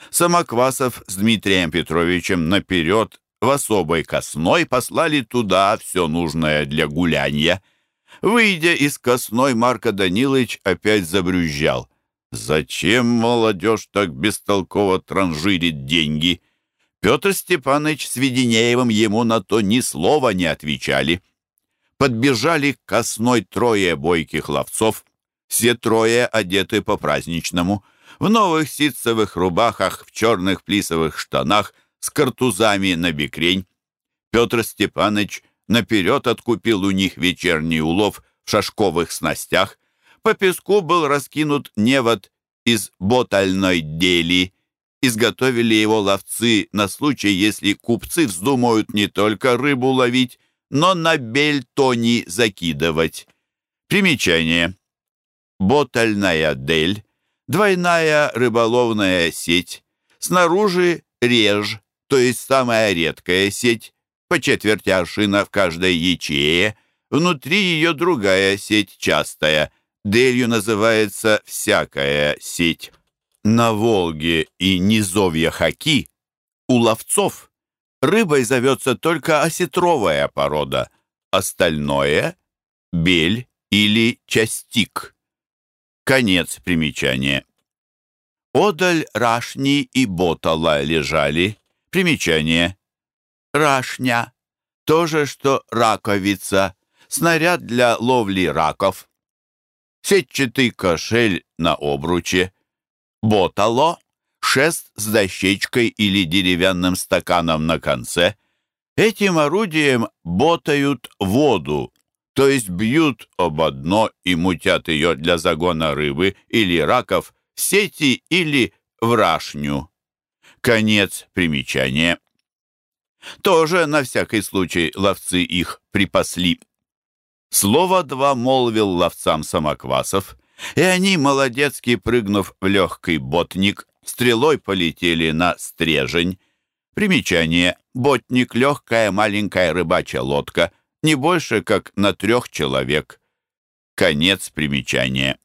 Самоквасов с Дмитрием Петровичем наперед в особой косной послали туда все нужное для гулянья. Выйдя из косной, Марко Данилович опять забрюзжал. «Зачем молодежь так бестолково транжирит деньги?» Петр Степанович с Веденеевым ему на то ни слова не отвечали. Подбежали к косной трое бойких ловцов, Все трое одеты по-праздничному, в новых ситцевых рубахах, в черных плисовых штанах, с картузами на бекрень. Петр Степанович наперед откупил у них вечерний улов в шашковых снастях. По песку был раскинут невод из ботальной дели. Изготовили его ловцы на случай, если купцы вздумают не только рыбу ловить, но на бельтони закидывать. Примечание. Ботальная дель, двойная рыболовная сеть, снаружи реж, то есть самая редкая сеть, по четверти аршина в каждой ячее, внутри ее другая сеть частая, делью называется всякая сеть. На Волге и низовья Хаки у ловцов рыбой зовется только осетровая порода, остальное — бель или частик. Конец примечания. Одаль рашни и ботала лежали. Примечание. Рашня. То же, что раковица. Снаряд для ловли раков. Сетчатый кошель на обруче. Ботало. Шест с дощечкой или деревянным стаканом на конце. Этим орудием ботают воду, то есть бьют об одно и мутят ее для загона рыбы или раков в сети или в рашню. Конец примечания. Тоже на всякий случай ловцы их припасли. Слово два молвил ловцам самоквасов, и они, молодецки прыгнув в легкий ботник, стрелой полетели на стрежень. Примечание. Ботник — легкая маленькая рыбачья лодка — не больше, как на трех человек. Конец примечания.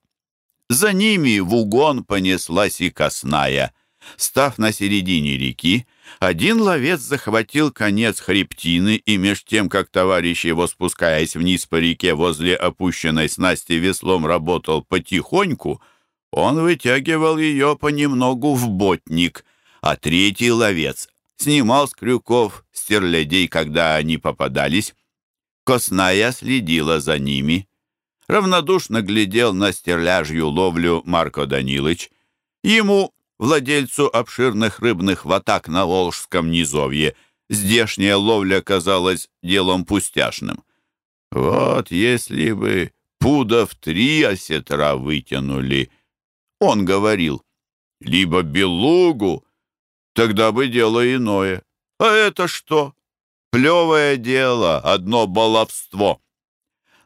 За ними в угон понеслась и косная. Став на середине реки, один ловец захватил конец хребтины, и меж тем, как товарищ его, спускаясь вниз по реке возле опущенной снасти веслом, работал потихоньку, он вытягивал ее понемногу в ботник, а третий ловец снимал с крюков стерлядей, когда они попадались, Косная следила за ними. Равнодушно глядел на стерляжью ловлю Марко Данилыч. Ему, владельцу обширных рыбных ватак на Волжском низовье, здешняя ловля казалась делом пустяшным. Вот если бы пудов три осетра вытянули, он говорил, либо белугу, тогда бы дело иное. А это что? Плевое дело, одно баловство.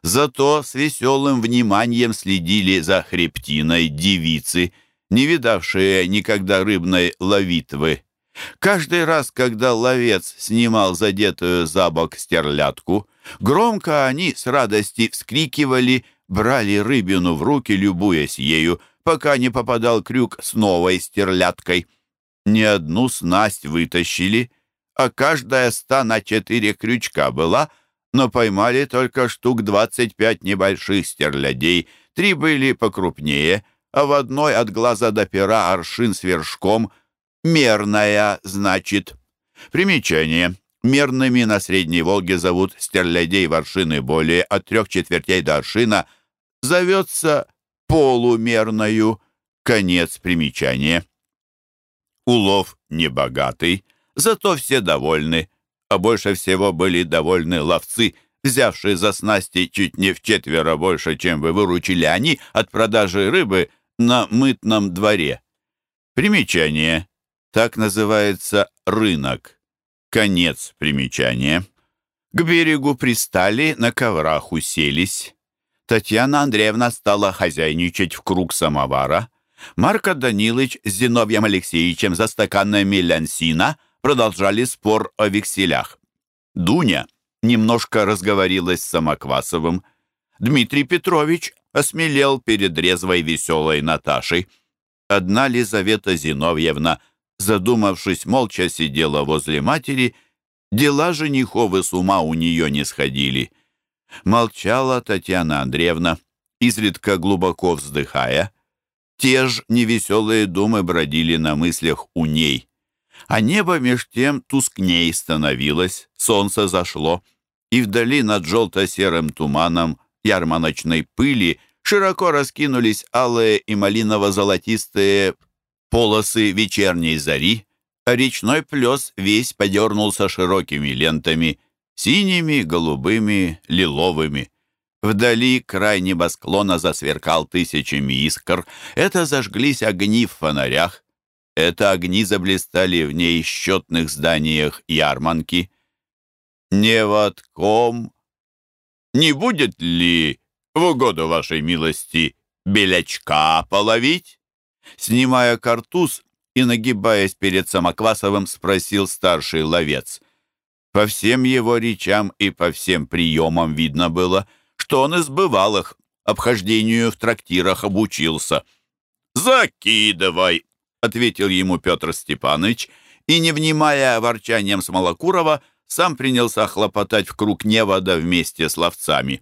Зато с веселым вниманием следили за хребтиной девицы, не видавшие никогда рыбной ловитвы. Каждый раз, когда ловец снимал задетую за бок стерлядку, громко они с радости вскрикивали, брали рыбину в руки, любуясь ею, пока не попадал крюк с новой стерляткой. Ни одну снасть вытащили, а каждая ста на четыре крючка была, но поймали только штук двадцать пять небольших стерлядей, три были покрупнее, а в одной от глаза до пера аршин с вершком, мерная, значит. Примечание. Мерными на Средней Волге зовут стерлядей в аршины более от трех четвертей до аршина, зовется полумерною. Конец примечания. Улов небогатый, Зато все довольны, а больше всего были довольны ловцы, взявшие за снасти чуть не в четверо больше, чем вы выручили они от продажи рыбы на мытном дворе. Примечание. Так называется рынок. Конец примечания. К берегу пристали, на коврах уселись. Татьяна Андреевна стала хозяйничать в круг самовара. Марко Данилович с Зиновьем Алексеевичем за стаканами лянсина продолжали спор о векселях. Дуня немножко разговорилась с Самоквасовым. Дмитрий Петрович осмелел перед резвой веселой Наташей. Одна Лизавета Зиновьевна, задумавшись, молча сидела возле матери, дела жениховы с ума у нее не сходили. Молчала Татьяна Андреевна, изредка глубоко вздыхая. Те ж невеселые думы бродили на мыслях у ней. А небо меж тем тускней становилось, солнце зашло, и вдали над желто-серым туманом ярмарочной пыли широко раскинулись алые и малиново-золотистые полосы вечерней зари, а речной плес весь подернулся широкими лентами, синими, голубыми, лиловыми. Вдали край небосклона засверкал тысячами искр. Это зажглись огни в фонарях. Это огни заблистали в неисчетных зданиях ярманки. «Не вотком. Не будет ли, в угоду вашей милости, белячка половить?» Снимая картуз и нагибаясь перед Самоквасовым, спросил старший ловец. По всем его речам и по всем приемам видно было, что он из бывалых, обхождению в трактирах обучился. «Закидывай!» — ответил ему Петр Степанович, и, не внимая ворчанием Смолокурова, сам принялся хлопотать в круг невода вместе с ловцами.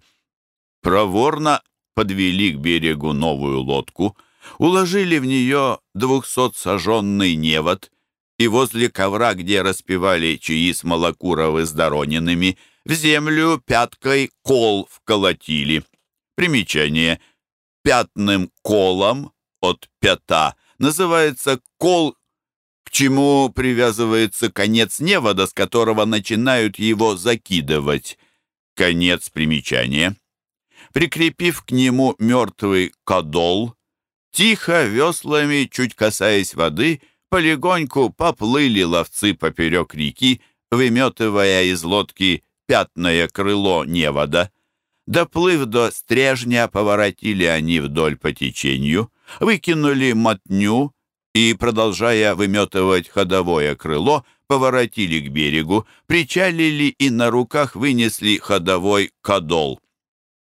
Проворно подвели к берегу новую лодку, уложили в нее двухсотсаженный невод и возле ковра, где распевали чаи с Малокуровы с Доронинами, в землю пяткой кол вколотили. Примечание. Пятным колом от пята называется кол, чему привязывается конец невода, с которого начинают его закидывать. Конец примечания. Прикрепив к нему мертвый кадол, тихо веслами, чуть касаясь воды, полегоньку поплыли ловцы поперек реки, выметывая из лодки пятное крыло невода. Доплыв до стрежня, поворотили они вдоль по течению, выкинули мотню и, продолжая выметывать ходовое крыло, поворотили к берегу, причалили и на руках вынесли ходовой кадол.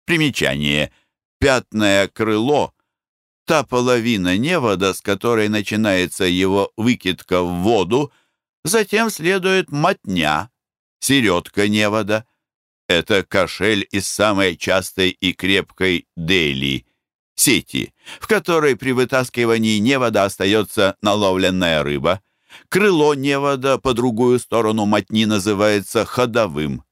Примечание. Пятное крыло — та половина невода, с которой начинается его выкидка в воду, затем следует мотня, середка невода. Это кошель из самой частой и крепкой дели, сети, в которой при вытаскивании невода остается наловленная рыба. Крыло невода по другую сторону мотни называется ходовым.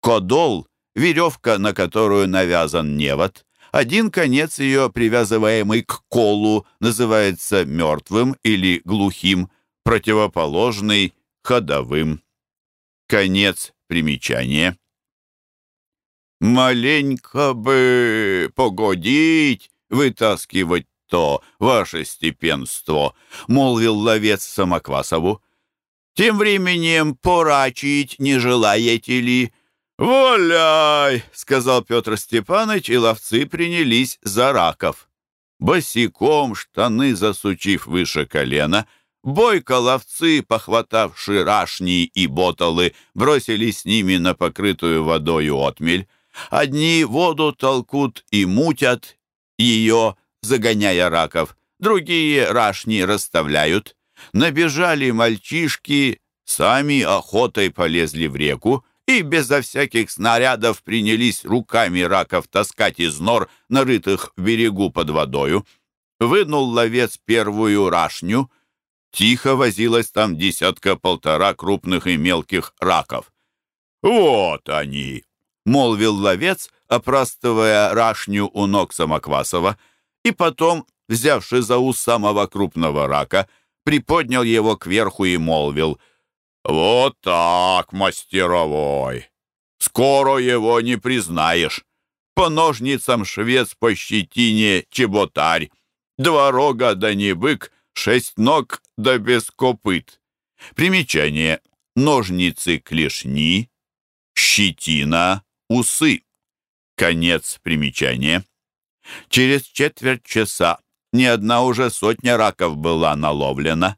Кодол — веревка, на которую навязан невод. Один конец ее, привязываемый к колу, называется мертвым или глухим, противоположный — ходовым. Конец примечания. «Маленько бы погодить, вытаскивать то, ваше степенство», — молвил ловец Самоквасову. «Тем временем порачить не желаете ли?» «Валяй!» — сказал Петр Степанович, и ловцы принялись за раков. Босиком, штаны засучив выше колена — Бойко ловцы, похватавши рашни и боталы, бросились с ними на покрытую водою отмель. Одни воду толкут и мутят ее, загоняя раков, другие рашни расставляют. Набежали мальчишки, сами охотой полезли в реку и безо всяких снарядов принялись руками раков таскать из нор, нарытых в берегу под водою. Вынул ловец первую рашню — Тихо возилась там десятка-полтора крупных и мелких раков. «Вот они!» — молвил ловец, опрастывая рашню у ног Самоквасова, и потом, взявши за ус самого крупного рака, приподнял его кверху и молвил «Вот так, мастеровой! Скоро его не признаешь. По ножницам швец, по щетине чеботарь, два рога да не бык — шесть ног да без копыт. Примечание. Ножницы клешни, щетина, усы. Конец примечания. Через четверть часа ни одна уже сотня раков была наловлена.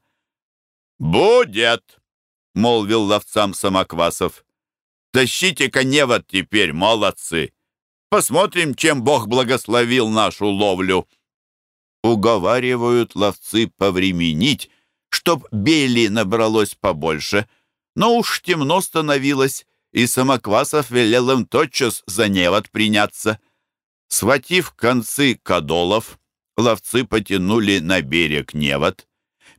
«Будет!» — молвил ловцам Самоквасов. «Тащите-ка невод теперь, молодцы! Посмотрим, чем Бог благословил нашу ловлю!» Уговаривают ловцы повременить, чтоб бели набралось побольше. Но уж темно становилось, и Самоквасов велел им тотчас за невод приняться. Схватив концы кадолов, ловцы потянули на берег невод.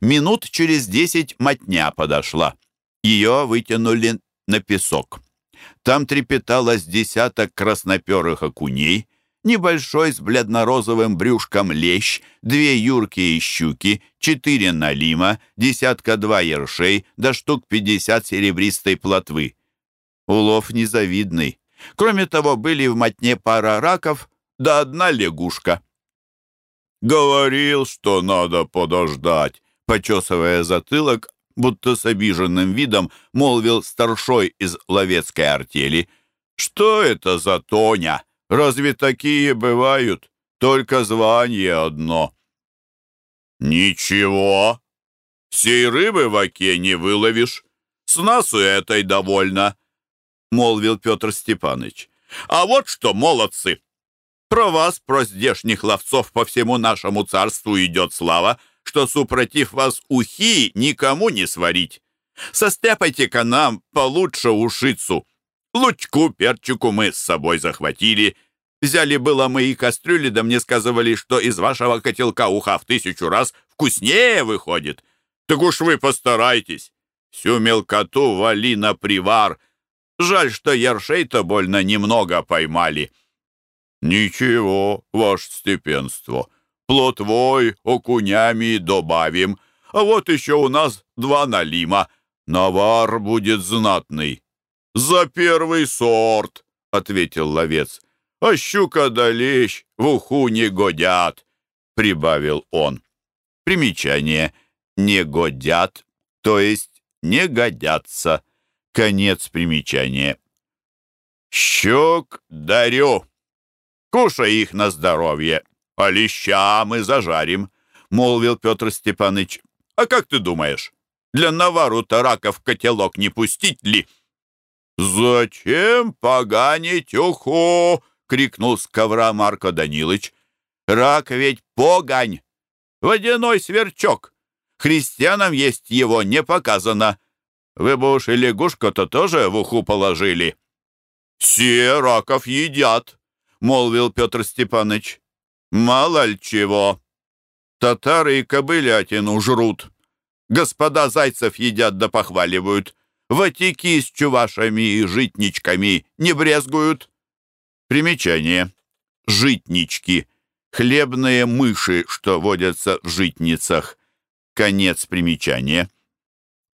Минут через десять мотня подошла. Ее вытянули на песок. Там трепеталось десяток красноперых окуней, небольшой с бледно-розовым брюшком лещ, две юркие щуки, четыре налима, десятка-два ершей, да штук пятьдесят серебристой плотвы. Улов незавидный. Кроме того, были в мотне пара раков, да одна лягушка. «Говорил, что надо подождать», — почесывая затылок, будто с обиженным видом молвил старшой из ловецкой артели. «Что это за Тоня? Разве такие бывают? Только звание одно». «Ничего. Сей рыбы в оке не выловишь. С нас и этой довольно», — молвил Петр Степаныч. «А вот что, молодцы! Про вас, про здешних ловцов по всему нашему царству идет слава, что супротив вас ухи никому не сварить. Состряпайте-ка нам получше ушицу. Лучку, перчику мы с собой захватили. Взяли было мы и кастрюли, да мне сказывали, что из вашего котелка уха в тысячу раз вкуснее выходит. Так уж вы постарайтесь. Всю мелкоту вали на привар. Жаль, что ершей-то больно немного поймали». «Ничего, ваше степенство, плотвой, окунями добавим, а вот еще у нас два налима, навар будет знатный». «За первый сорт», — ответил ловец, «а щука да лещ в уху не годят», — прибавил он. Примечание «не годят», то есть «не годятся». Конец примечания. «Щук дарю», Кушай их на здоровье, а леща мы зажарим», — молвил Петр Степаныч. «А как ты думаешь, для навару-то раков котелок не пустить ли?» «Зачем поганить уху?» — крикнул с ковра Марко Данилыч. «Рак ведь погань! Водяной сверчок! Христианам есть его не показано. Вы бы уж и лягушку-то тоже в уху положили». «Все раков едят», — молвил Петр Степанович. «Мало ли чего. Татары и кобылятину жрут. Господа зайцев едят да похваливают. Ватики с чувашами и житничками не брезгуют». Примечание. Житнички. Хлебные мыши, что водятся в житницах. Конец примечания.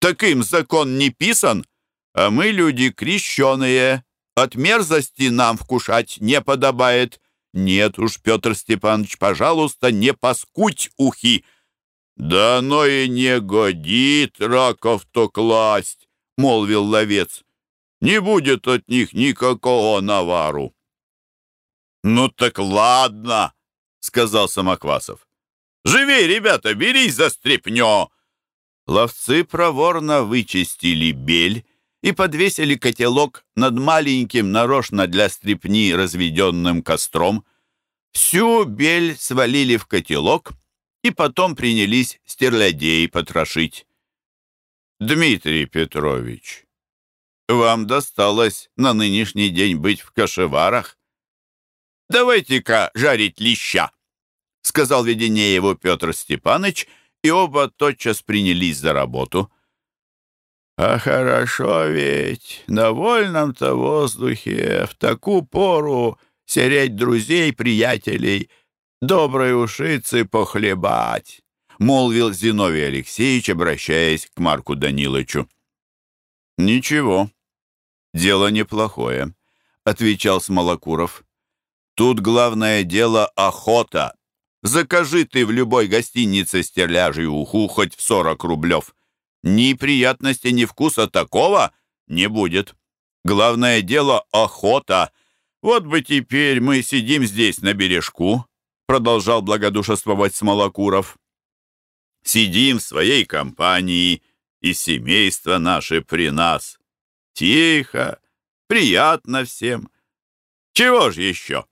Таким закон не писан, а мы люди крещеные, от мерзости нам вкушать не подобает. Нет уж, Петр Степанович, пожалуйста, не паскудь ухи. Да оно и не годит раков-то класть, молвил ловец. Не будет от них никакого навару. Ну так ладно, сказал Самоквасов. Живей, ребята, берись за стряпнё. Ловцы проворно вычистили бель и подвесили котелок над маленьким, нарочно для стрепни разведенным костром. Всю бель свалили в котелок и потом принялись стерлядей потрошить. «Дмитрий Петрович, вам досталось на нынешний день быть в кашеварах? Давайте-ка жарить леща!» — сказал Веденееву Петр Степаныч, и оба тотчас принялись за работу — а хорошо ведь на вольном-то воздухе в такую пору сереть друзей, приятелей, доброй ушицы похлебать, молвил Зиновий Алексеевич, обращаясь к Марку Даниловичу. Ничего, дело неплохое, отвечал Смолокуров. Тут главное дело охота. Закажи ты в любой гостинице стерляжью уху хоть в сорок рублев. Ни приятности, ни вкуса такого не будет. Главное дело — охота. Вот бы теперь мы сидим здесь на бережку, продолжал благодушествовать Смолокуров. Сидим в своей компании, и семейство наше при нас. Тихо, приятно всем. Чего ж еще?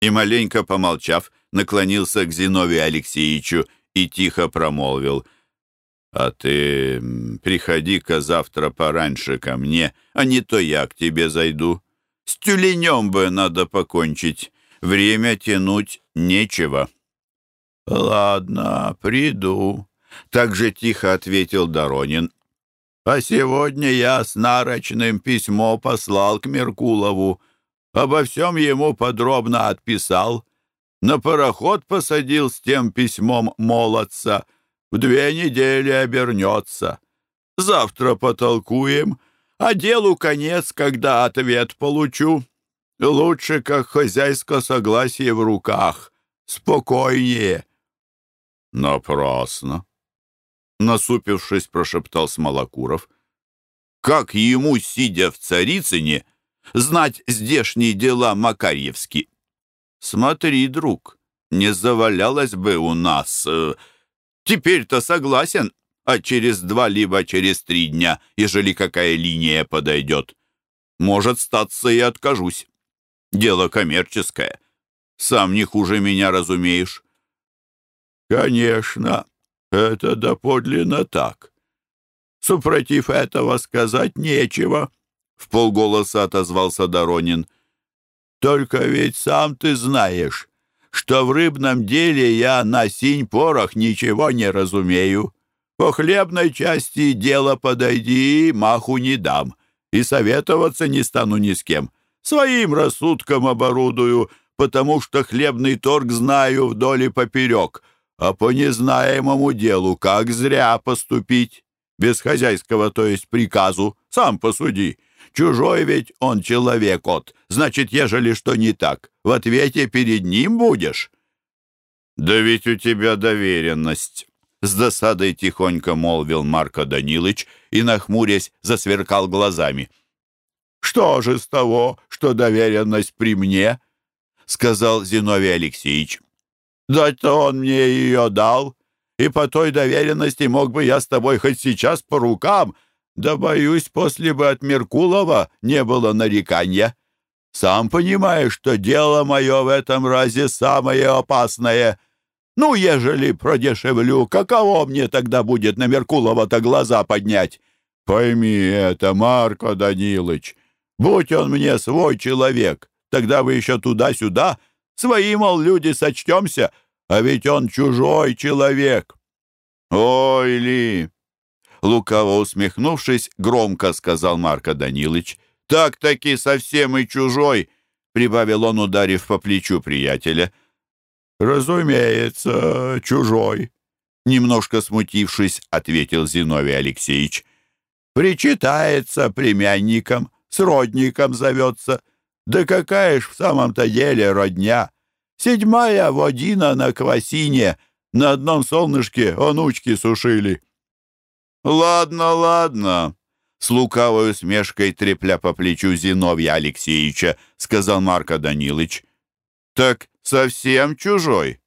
И маленько помолчав, наклонился к Зиновию Алексеевичу и тихо промолвил — «А ты приходи-ка завтра пораньше ко мне, а не то я к тебе зайду. С тюленем бы надо покончить, время тянуть нечего». «Ладно, приду», — так же тихо ответил Доронин. «А сегодня я с нарочным письмо послал к Меркулову. обо всем ему подробно отписал. На пароход посадил с тем письмом молодца. В две недели обернется. Завтра потолкуем, а делу конец, когда ответ получу. Лучше, как хозяйское согласие в руках. Спокойнее. Напрасно. Насупившись, прошептал Смолокуров. Как ему, сидя в Царицыне, знать здешние дела Макарьевски? Смотри, друг, не завалялось бы у нас. Э, теперь-то согласен, а через два либо через три дня, ежели какая линия подойдет. Может, статься и откажусь. Дело коммерческое. Сам не хуже меня разумеешь. Конечно, это доподлинно так. Супротив этого сказать нечего, — в полголоса отозвался Доронин. Только ведь сам ты знаешь, что в рыбном деле я на синь-порох ничего не разумею. По хлебной части дело подойди, маху не дам, и советоваться не стану ни с кем. Своим рассудком оборудую, потому что хлебный торг знаю вдоль и поперек, а по незнаемому делу как зря поступить. Без хозяйского, то есть приказу, сам посуди. Чужой ведь он человек от, значит, ежели что не так, в ответе перед ним будешь. Да ведь у тебя доверенность. С досадой тихонько молвил Марко Данилыч и, нахмурясь, засверкал глазами. «Что же с того, что доверенность при мне?» — сказал Зиновий Алексеевич. «Дать-то он мне ее дал, и по той доверенности мог бы я с тобой хоть сейчас по рукам, да, боюсь, после бы от Меркулова не было нарекания. Сам понимаешь, что дело мое в этом разе самое опасное. Ну, ежели продешевлю, каково мне тогда будет на Меркулова-то глаза поднять? Пойми это, Марко Данилыч, Будь он мне свой человек, тогда вы еще туда-сюда. Свои, мол, люди сочтемся, а ведь он чужой человек. Ой ли! Лукаво усмехнувшись, громко сказал Марко Данилыч. «Так-таки совсем и чужой!» — прибавил он, ударив по плечу приятеля. «Разумеется, чужой!» Немножко смутившись, ответил Зиновий Алексеевич. «Причитается племянникам сродником зовется. Да какая ж в самом-то деле родня? Седьмая водина на квасине, на одном солнышке онучки сушили. «Ладно, ладно», — с лукавой усмешкой трепля по плечу Зиновья Алексеевича, сказал Марко Данилыч. «Так совсем чужой?»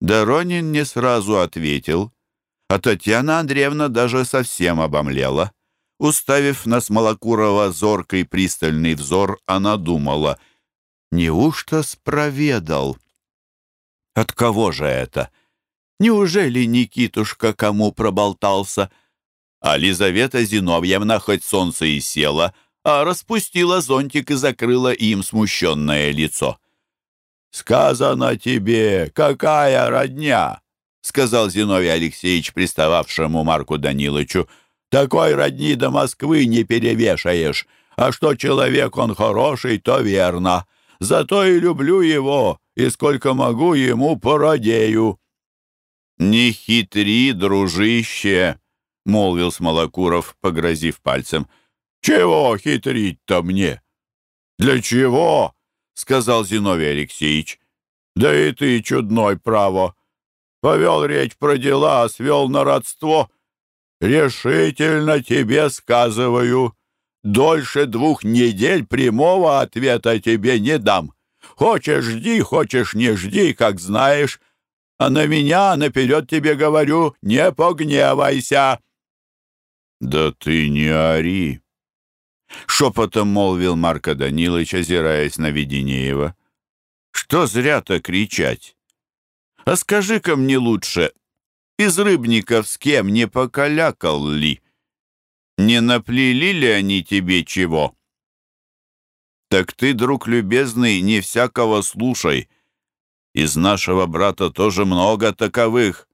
Доронин не сразу ответил, а Татьяна Андреевна даже совсем обомлела. Уставив на Смолокурова зоркий пристальный взор, она думала, «Неужто спроведал?» «От кого же это? Неужели Никитушка кому проболтался?» А Лизавета Зиновьевна хоть солнце и села, а распустила зонтик и закрыла им смущенное лицо. «Сказано тебе, какая родня!» — сказал Зиновий Алексеевич, пристававшему Марку Данилычу — такой родни до Москвы не перевешаешь. А что человек он хороший, то верно. Зато и люблю его, и сколько могу ему породею». «Не хитри, дружище!» — молвил Смолокуров, погрозив пальцем. «Чего хитрить-то мне?» «Для чего?» — сказал Зиновий Алексеевич. «Да и ты чудной, право. Повел речь про дела, а свел на родство». «Решительно тебе сказываю, дольше двух недель прямого ответа тебе не дам. Хочешь — жди, хочешь — не жди, как знаешь. А на меня наперед тебе говорю, не погневайся». «Да ты не ори!» — шепотом молвил Марко Данилович, озираясь на Веденеева. «Что зря-то кричать? А скажи-ка мне лучше, из рыбников с кем не покалякал ли? Не наплели ли они тебе чего? Так ты, друг любезный, не всякого слушай. Из нашего брата тоже много таковых.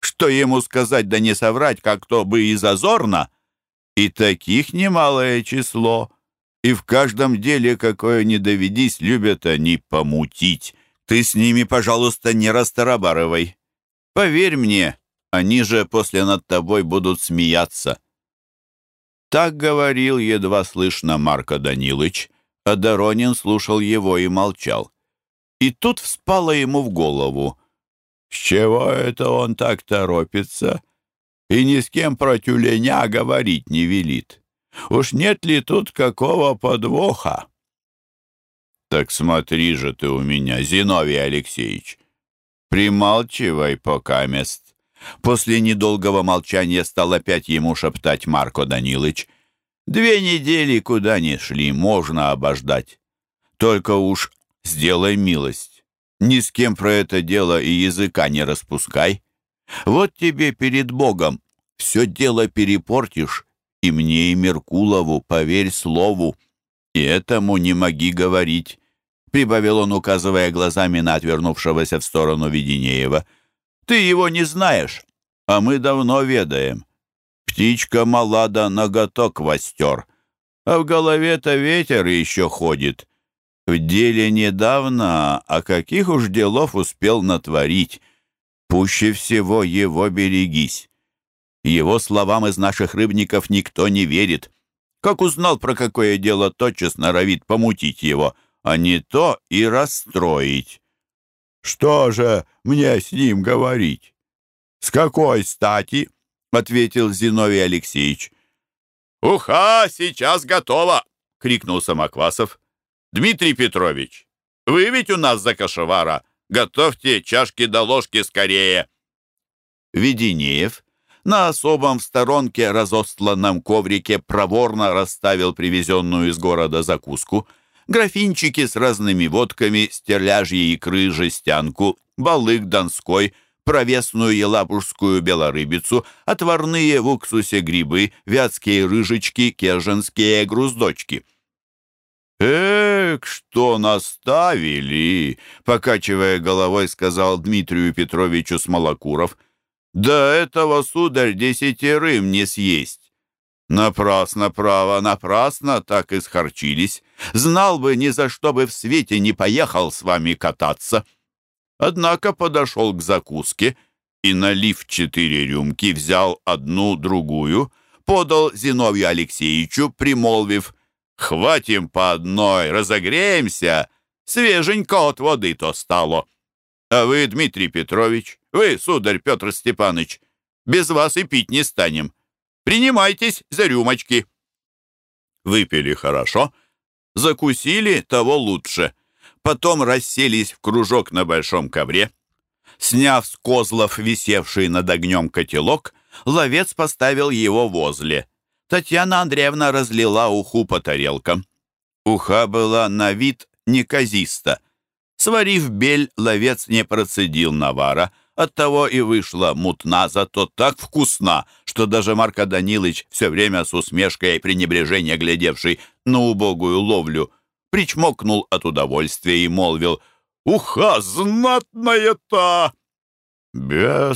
Что ему сказать да не соврать, как то бы и зазорно? И таких немалое число. И в каждом деле, какое не доведись, любят они помутить. Ты с ними, пожалуйста, не растарабарывай. Поверь мне, они же после над тобой будут смеяться». Так говорил едва слышно Марко Данилыч, а Доронин слушал его и молчал. И тут вспало ему в голову. С чего это он так торопится и ни с кем про тюленя говорить не велит? Уж нет ли тут какого подвоха? Так смотри же ты у меня, Зиновий Алексеевич. Прималчивай пока мест. После недолгого молчания стал опять ему шептать Марко Данилыч. «Две недели куда ни шли, можно обождать. Только уж сделай милость. Ни с кем про это дело и языка не распускай. Вот тебе перед Богом все дело перепортишь, и мне, и Меркулову, поверь слову, и этому не моги говорить», — прибавил он, указывая глазами на отвернувшегося в сторону Веденеева. «Ты его не знаешь, а мы давно ведаем. Птичка мала да ноготок востер, а в голове-то ветер еще ходит. В деле недавно, а каких уж делов успел натворить. Пуще всего его берегись. Его словам из наших рыбников никто не верит. Как узнал, про какое дело, тотчас норовит помутить его, а не то и расстроить. «Что же мне с ним говорить? С какой стати?» — ответил Зиновий Алексеевич. «Уха, сейчас готова!» — крикнул Самоквасов. «Дмитрий Петрович, вы ведь у нас за кошевара. Готовьте чашки да ложки скорее!» Веденеев на особом в сторонке разостланном коврике проворно расставил привезенную из города закуску, графинчики с разными водками, стерляжьи икры, жестянку, балык донской, провесную елабужскую белорыбицу, отварные в уксусе грибы, вятские рыжечки, керженские груздочки. «Эк, что наставили!» — покачивая головой, сказал Дмитрию Петровичу Смолокуров — да этого, сударь, десятерым не съесть. Напрасно, право, напрасно так и схорчились. Знал бы, ни за что бы в свете не поехал с вами кататься. Однако подошел к закуске и, налив четыре рюмки, взял одну, другую, подал Зиновью Алексеевичу, примолвив «Хватим по одной, разогреемся, свеженько от воды-то стало». А вы, Дмитрий Петрович, вы, сударь Петр Степанович, без вас и пить не станем. Принимайтесь за рюмочки. Выпили хорошо, закусили того лучше. Потом расселись в кружок на большом ковре. Сняв с козлов висевший над огнем котелок, ловец поставил его возле. Татьяна Андреевна разлила уху по тарелкам. Уха была на вид неказиста — Сварив бель, ловец не процедил навара, оттого и вышла мутна, зато так вкусна, что даже Марко Данилыч, все время с усмешкой и пренебрежением глядевший на убогую ловлю, причмокнул от удовольствия и молвил «Уха, знатная-то!» «Бесподобная!»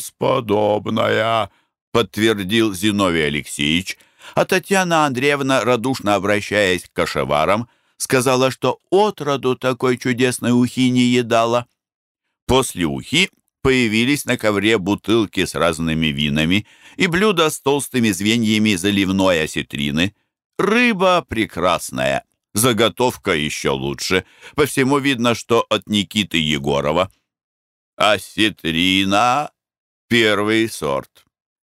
— подтвердил Зиновий Алексеевич, а Татьяна Андреевна, радушно обращаясь к кошеварам, сказала, что отроду такой чудесной ухи не едала. После ухи появились на ковре бутылки с разными винами и блюда с толстыми звеньями заливной осетрины. Рыба прекрасная, заготовка еще лучше. По всему видно, что от Никиты Егорова. Осетрина — первый сорт.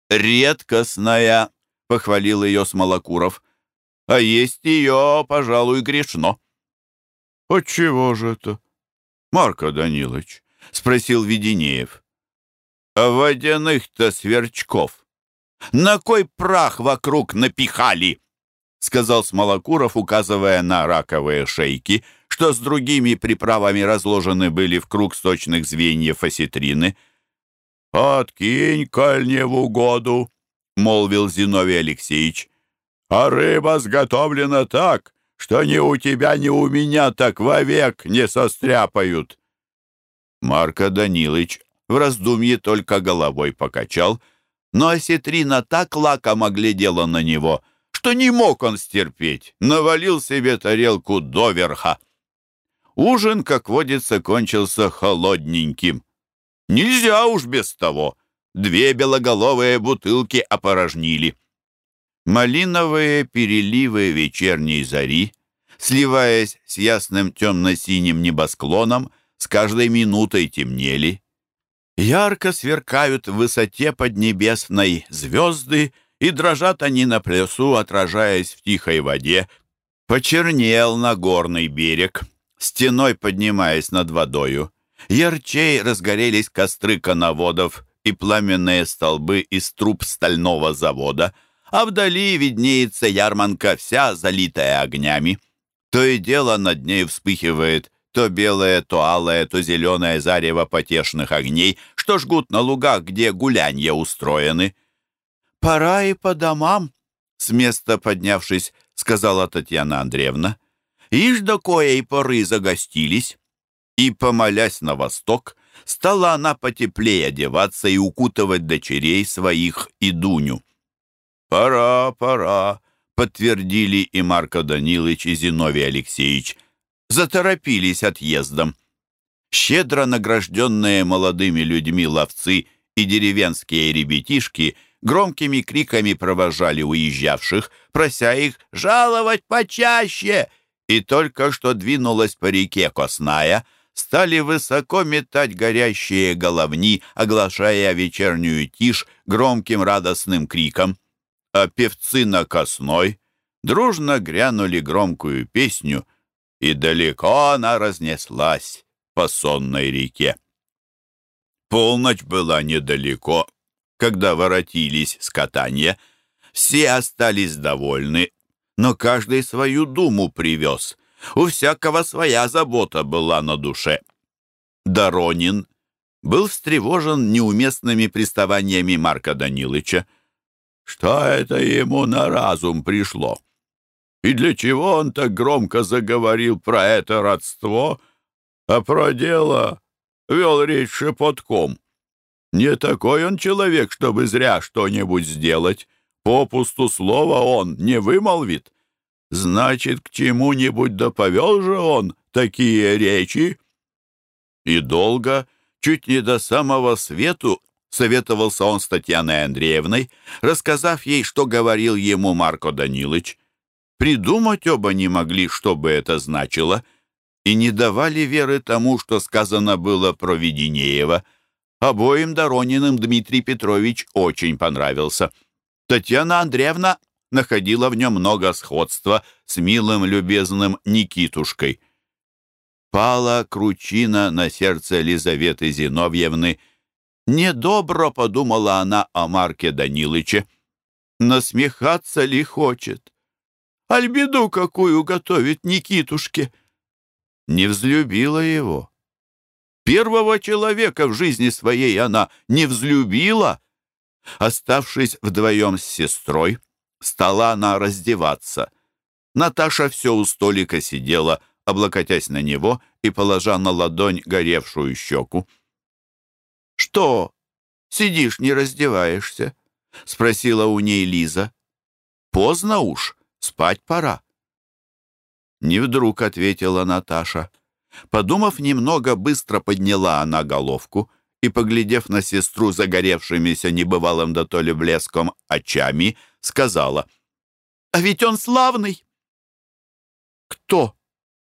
Редкостная, — похвалил ее Смолокуров а есть ее, пожалуй, грешно». «Отчего же это, Марко Данилович?» — спросил Веденеев. «А водяных-то сверчков на кой прах вокруг напихали?» — сказал Смолокуров, указывая на раковые шейки, что с другими приправами разложены были в круг сочных звеньев осетрины. «Откинь, коль не в угоду», — молвил Зиновий Алексеевич а рыба сготовлена так, что ни у тебя, ни у меня так вовек не состряпают». Марко Данилыч в раздумье только головой покачал, но осетрина так лакомо глядела на него, что не мог он стерпеть, навалил себе тарелку доверха. Ужин, как водится, кончился холодненьким. Нельзя уж без того. Две белоголовые бутылки опорожнили. Малиновые переливы вечерней зари, сливаясь с ясным темно-синим небосклоном, с каждой минутой темнели. Ярко сверкают в высоте поднебесной звезды, и дрожат они на плесу, отражаясь в тихой воде. Почернел Нагорный берег, стеной поднимаясь над водою. Ярчей разгорелись костры коноводов и пламенные столбы из труб стального завода, а вдали виднеется ярманка вся залитая огнями. То и дело над ней вспыхивает то белое, то алое, то зеленое зарево потешных огней, что жгут на лугах, где гулянья устроены. «Пора и по домам», — с места поднявшись, сказала Татьяна Андреевна. «Ишь до коей поры загостились». И, помолясь на восток, стала она потеплее одеваться и укутывать дочерей своих и Дуню. «Пора, пора», — подтвердили и Марко Данилович, и Зиновий Алексеевич. Заторопились отъездом. Щедро награжденные молодыми людьми ловцы и деревенские ребятишки — громкими криками провожали уезжавших, прося их жаловать почаще, и только что двинулась по реке Косная, стали высоко метать горящие головни, оглашая вечернюю тишь громким радостным криком. А певцы на Косной дружно грянули громкую песню, и далеко она разнеслась по сонной реке. Полночь была недалеко, когда воротились с катания, все остались довольны, но каждый свою думу привез. У всякого своя забота была на душе. Доронин был встревожен неуместными приставаниями Марка Данилыча. Что это ему на разум пришло? И для чего он так громко заговорил про это родство, а про дело вел речь шепотком? Не такой он человек, чтобы зря что-нибудь сделать. Попусту слова он не вымолвит. Значит, к чему-нибудь да повел же он такие речи. И долго, чуть не до самого свету, советовался он с Татьяной Андреевной, рассказав ей, что говорил ему Марко Данилович. Придумать оба не могли, что бы это значило, и не давали веры тому, что сказано было про Веденеева — Обоим Дорониным Дмитрий Петрович очень понравился. Татьяна Андреевна находила в нем много сходства с милым, любезным Никитушкой. Пала кручина на сердце Лизаветы Зиновьевны. Недобро подумала она о Марке Данилыче. Насмехаться ли хочет? Альбеду какую готовит Никитушке? Не взлюбила его. Первого человека в жизни своей она не взлюбила. Оставшись вдвоем с сестрой, стала она раздеваться. Наташа все у столика сидела, облокотясь на него и положа на ладонь горевшую щеку. «Что, сидишь, не раздеваешься?» — спросила у ней Лиза. «Поздно уж, спать пора». Не вдруг ответила Наташа. Подумав немного, быстро подняла она головку и, поглядев на сестру загоревшимися небывалым да то ли блеском очами, сказала, «А ведь он славный!» «Кто?»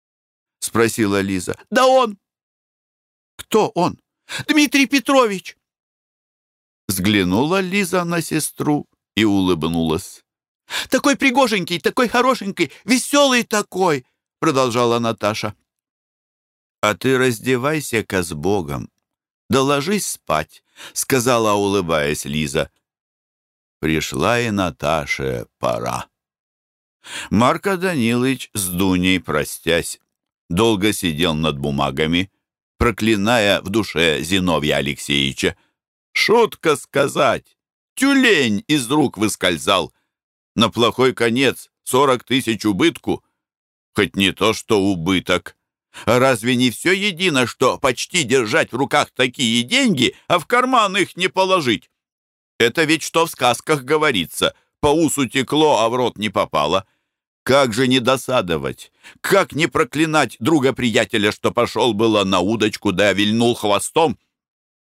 — спросила Лиза. «Да он!» «Кто он?» «Дмитрий Петрович!» Взглянула Лиза на сестру и улыбнулась. «Такой пригоженький, такой хорошенький, веселый такой!» продолжала Наташа. «А ты раздевайся-ка с Богом, да ложись спать», — сказала, улыбаясь Лиза. Пришла и Наташе пора. Марко Данилович с Дуней, простясь, долго сидел над бумагами, проклиная в душе Зиновья Алексеевича. «Шутка сказать! Тюлень из рук выскользал! На плохой конец сорок тысяч убытку! Хоть не то, что убыток!» Разве не все едино, что почти держать в руках такие деньги, а в карман их не положить? Это ведь что в сказках говорится. по усу текло, а в рот не попало. Как же не досадовать? Как не проклинать друга-приятеля, что пошел было на удочку, да вильнул хвостом?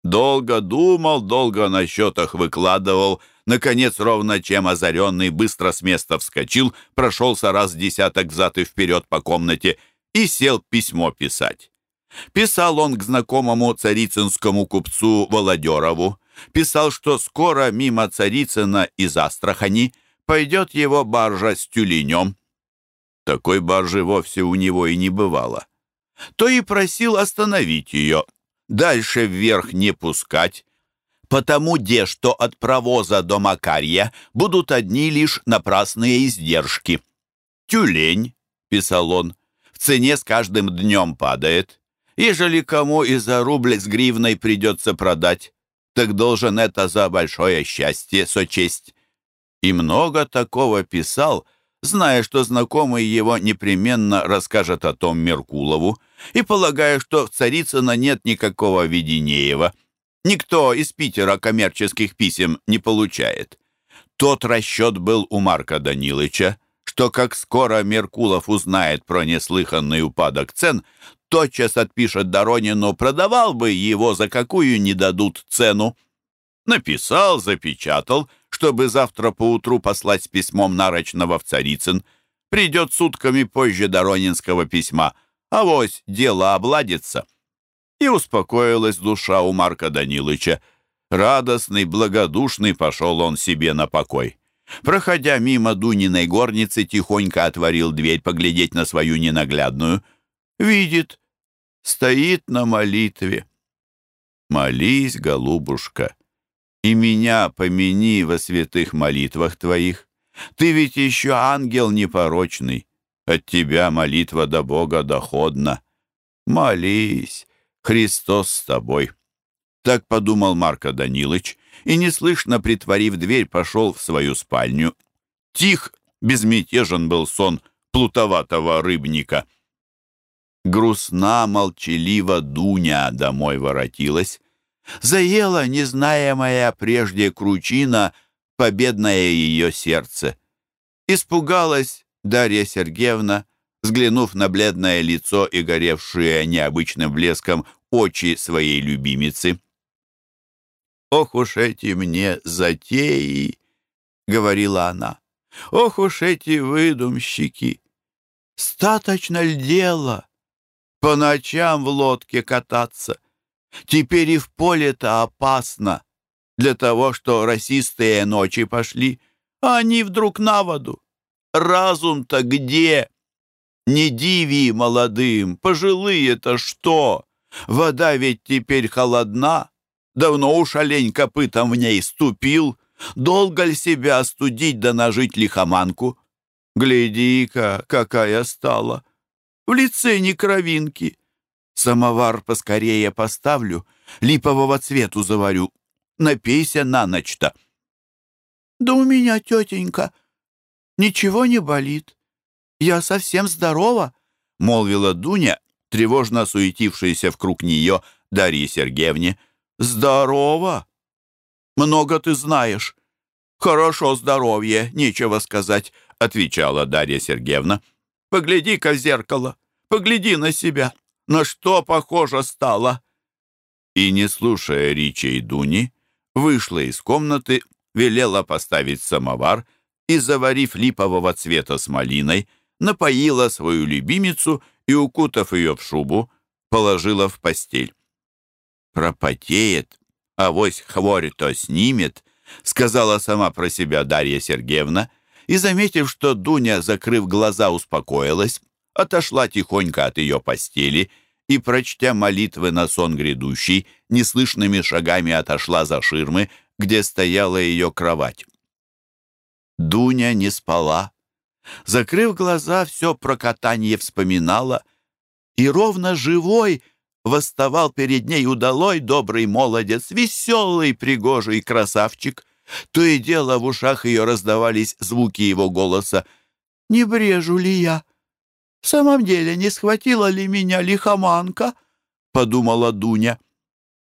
Долго думал, долго на счетах выкладывал. Наконец, ровно чем озаренный, быстро с места вскочил, прошелся раз десяток взад и вперед по комнате и сел письмо писать. Писал он к знакомому царицынскому купцу Володерову. Писал, что скоро мимо Царицына из Астрахани пойдет его баржа с тюленем. Такой баржи вовсе у него и не бывало. То и просил остановить ее, дальше вверх не пускать, потому де, что от провоза до Макарья будут одни лишь напрасные издержки. «Тюлень», — писал он, — «в цене с каждым днем падает. Ежели кому и за рубль с гривной придется продать, так должен это за большое счастье сочесть». И много такого писал, зная, что знакомый его непременно расскажет о том Меркулову, и полагая, что в Царицына нет никакого Веденеева. Никто из Питера коммерческих писем не получает. Тот расчет был у Марка Данилыча, что как скоро Меркулов узнает про неслыханный упадок цен, тотчас отпишет Доронину, продавал бы его за какую не дадут цену. Написал, запечатал — чтобы завтра поутру послать с письмом Нарочного в Царицын. Придет сутками позже Доронинского письма. Авось дело обладится. И успокоилась душа у Марка Данилыча. Радостный, благодушный пошел он себе на покой. Проходя мимо Дуниной горницы, тихонько отворил дверь поглядеть на свою ненаглядную. Видит, стоит на молитве. «Молись, голубушка, и меня помяни во святых молитвах твоих. Ты ведь еще ангел непорочный, от тебя молитва до Бога доходна. Молись, Христос с тобой». Так подумал Марко Данилыч, и, неслышно притворив дверь, пошел в свою спальню. Тих, безмятежен был сон плутоватого рыбника. Грустна, молчалива Дуня домой воротилась. Заела незнаемая прежде кручина, победное ее сердце. Испугалась Дарья Сергеевна, взглянув на бледное лицо и горевшие необычным блеском очи своей любимицы. «Ох уж эти мне затеи!» — говорила она. «Ох уж эти выдумщики! Статочно ль дело по ночам в лодке кататься?» Теперь и в поле-то опасно. Для того, что расистые ночи пошли, а они вдруг на воду. Разум-то где? Не диви молодым, пожилые-то что? Вода ведь теперь холодна. Давно уж олень копытом в ней ступил. Долго ли себя остудить да нажить лихоманку? Гляди-ка, какая стала! В лице не кровинки. Самовар поскорее поставлю, липового цвету заварю. Напейся на ночь-то. Да у меня, тетенька, ничего не болит. Я совсем здорова, — молвила Дуня, тревожно суетившаяся вкруг нее Дарье Сергеевне. Здорово! Много ты знаешь. Хорошо здоровье, нечего сказать, — отвечала Дарья Сергеевна. Погляди-ка в зеркало, погляди на себя. На что похоже стало?» И, не слушая Ричи и Дуни, вышла из комнаты, велела поставить самовар и, заварив липового цвета с малиной, напоила свою любимицу и, укутав ее в шубу, положила в постель. «Пропотеет, авось хворь-то снимет», — сказала сама про себя Дарья Сергеевна, и, заметив, что Дуня, закрыв глаза, успокоилась, отошла тихонько от ее постели и, прочтя молитвы на сон грядущий, неслышными шагами отошла за ширмы, где стояла ее кровать. Дуня не спала. Закрыв глаза, все про катание вспоминала, и ровно живой восставал перед ней удалой добрый молодец, веселый, пригожий красавчик. То и дело в ушах ее раздавались звуки его голоса. «Не брежу ли я? «В самом деле, не схватила ли меня лихоманка?» — подумала Дуня.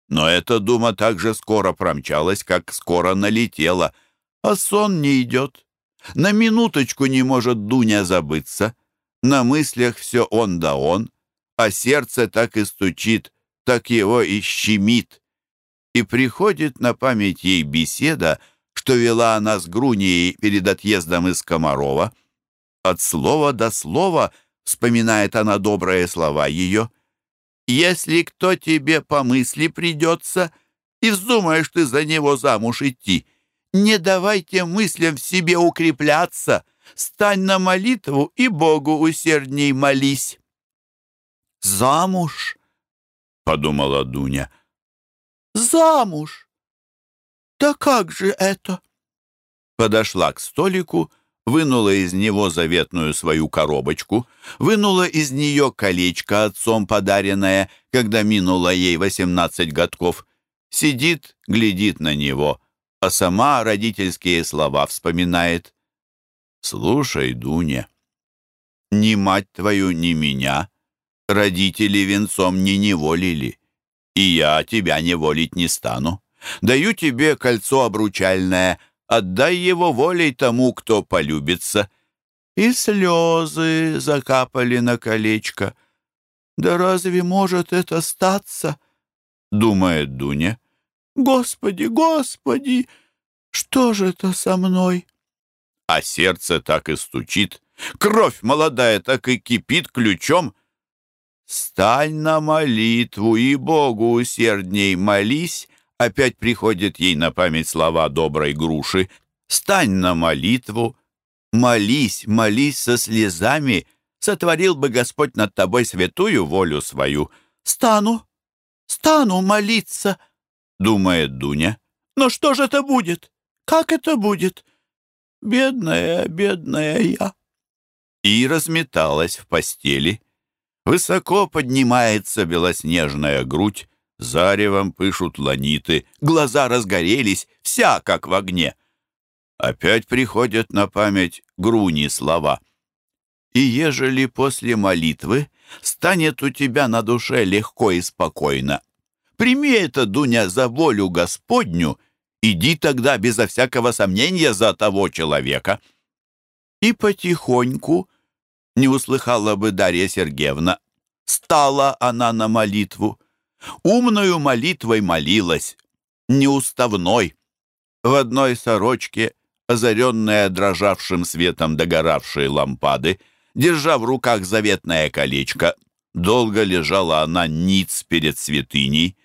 Но эта дума так же скоро промчалась, как скоро налетела, а сон не идет. На минуточку не может Дуня забыться. На мыслях все он да он, а сердце так и стучит, так его и щемит. И приходит на память ей беседа, что вела она с Грунией перед отъездом из Комарова. От слова до слова вспоминает она добрые слова ее. «Если кто тебе по мысли придется, и вздумаешь ты за него замуж идти, не давайте мыслям в себе укрепляться, стань на молитву и Богу усердней молись». «Замуж?» — подумала Дуня. «Замуж! Да как же это?» Подошла к столику, вынула из него заветную свою коробочку, вынула из нее колечко отцом подаренное, когда минуло ей восемнадцать годков, сидит, глядит на него, а сама родительские слова вспоминает. «Слушай, Дуня, ни мать твою, ни меня родители венцом не неволили, и я тебя неволить не стану. Даю тебе кольцо обручальное, отдай его волей тому, кто полюбится». И слезы закапали на колечко. «Да разве может это статься?» — думает Дуня. «Господи, Господи, что же это со мной?» А сердце так и стучит, кровь молодая так и кипит ключом. «Стань на молитву и Богу усердней молись», опять приходят ей на память слова доброй груши. «Стань на молитву, молись, молись со слезами, сотворил бы Господь над тобой святую волю свою. Стану, стану молиться», — думает Дуня. «Но что же это будет? Как это будет? Бедная, бедная я». И разметалась в постели. Высоко поднимается белоснежная грудь, заревом пышут ланиты, глаза разгорелись, вся как в огне. Опять приходят на память груни слова. «И ежели после молитвы станет у тебя на душе легко и спокойно, прими это, Дуня, за волю Господню, иди тогда безо всякого сомнения за того человека». И потихоньку не услыхала бы Дарья Сергеевна. Стала она на молитву. Умную молитвой молилась, неуставной. В одной сорочке, озаренная дрожавшим светом догоравшей лампады, держа в руках заветное колечко, долго лежала она ниц перед святыней,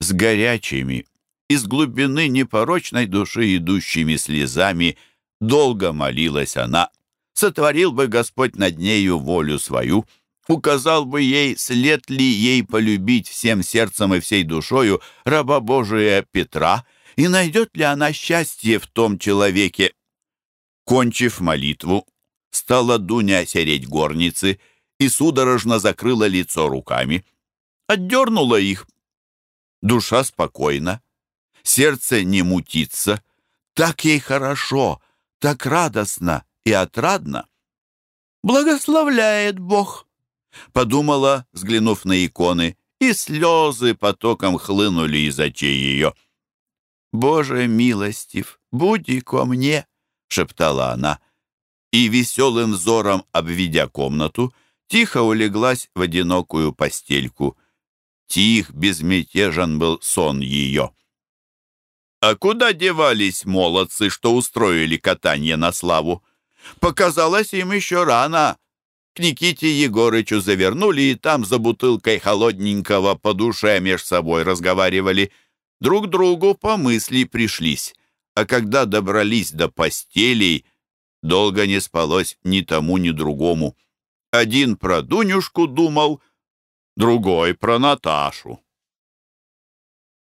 с горячими, из глубины непорочной души идущими слезами, долго молилась она, сотворил бы Господь над нею волю свою, указал бы ей, след ли ей полюбить всем сердцем и всей душою раба Божия Петра, и найдет ли она счастье в том человеке. Кончив молитву, стала Дуня сереть горницы и судорожно закрыла лицо руками. Отдернула их. Душа спокойна, сердце не мутится. Так ей хорошо, так радостно, и отрадно. «Благословляет Бог!» — подумала, взглянув на иконы, и слезы потоком хлынули из очей ее. «Боже милостив, буди ко мне!» — шептала она, и веселым взором, обведя комнату, тихо улеглась в одинокую постельку. Тих, безмятежен был сон ее. А куда девались молодцы, что устроили катание на славу? Показалось им еще рано. К Никите Егорычу завернули, и там за бутылкой холодненького по душе меж собой разговаривали. Друг другу по мысли пришлись. А когда добрались до постелей, долго не спалось ни тому, ни другому. Один про Дунюшку думал, другой про Наташу.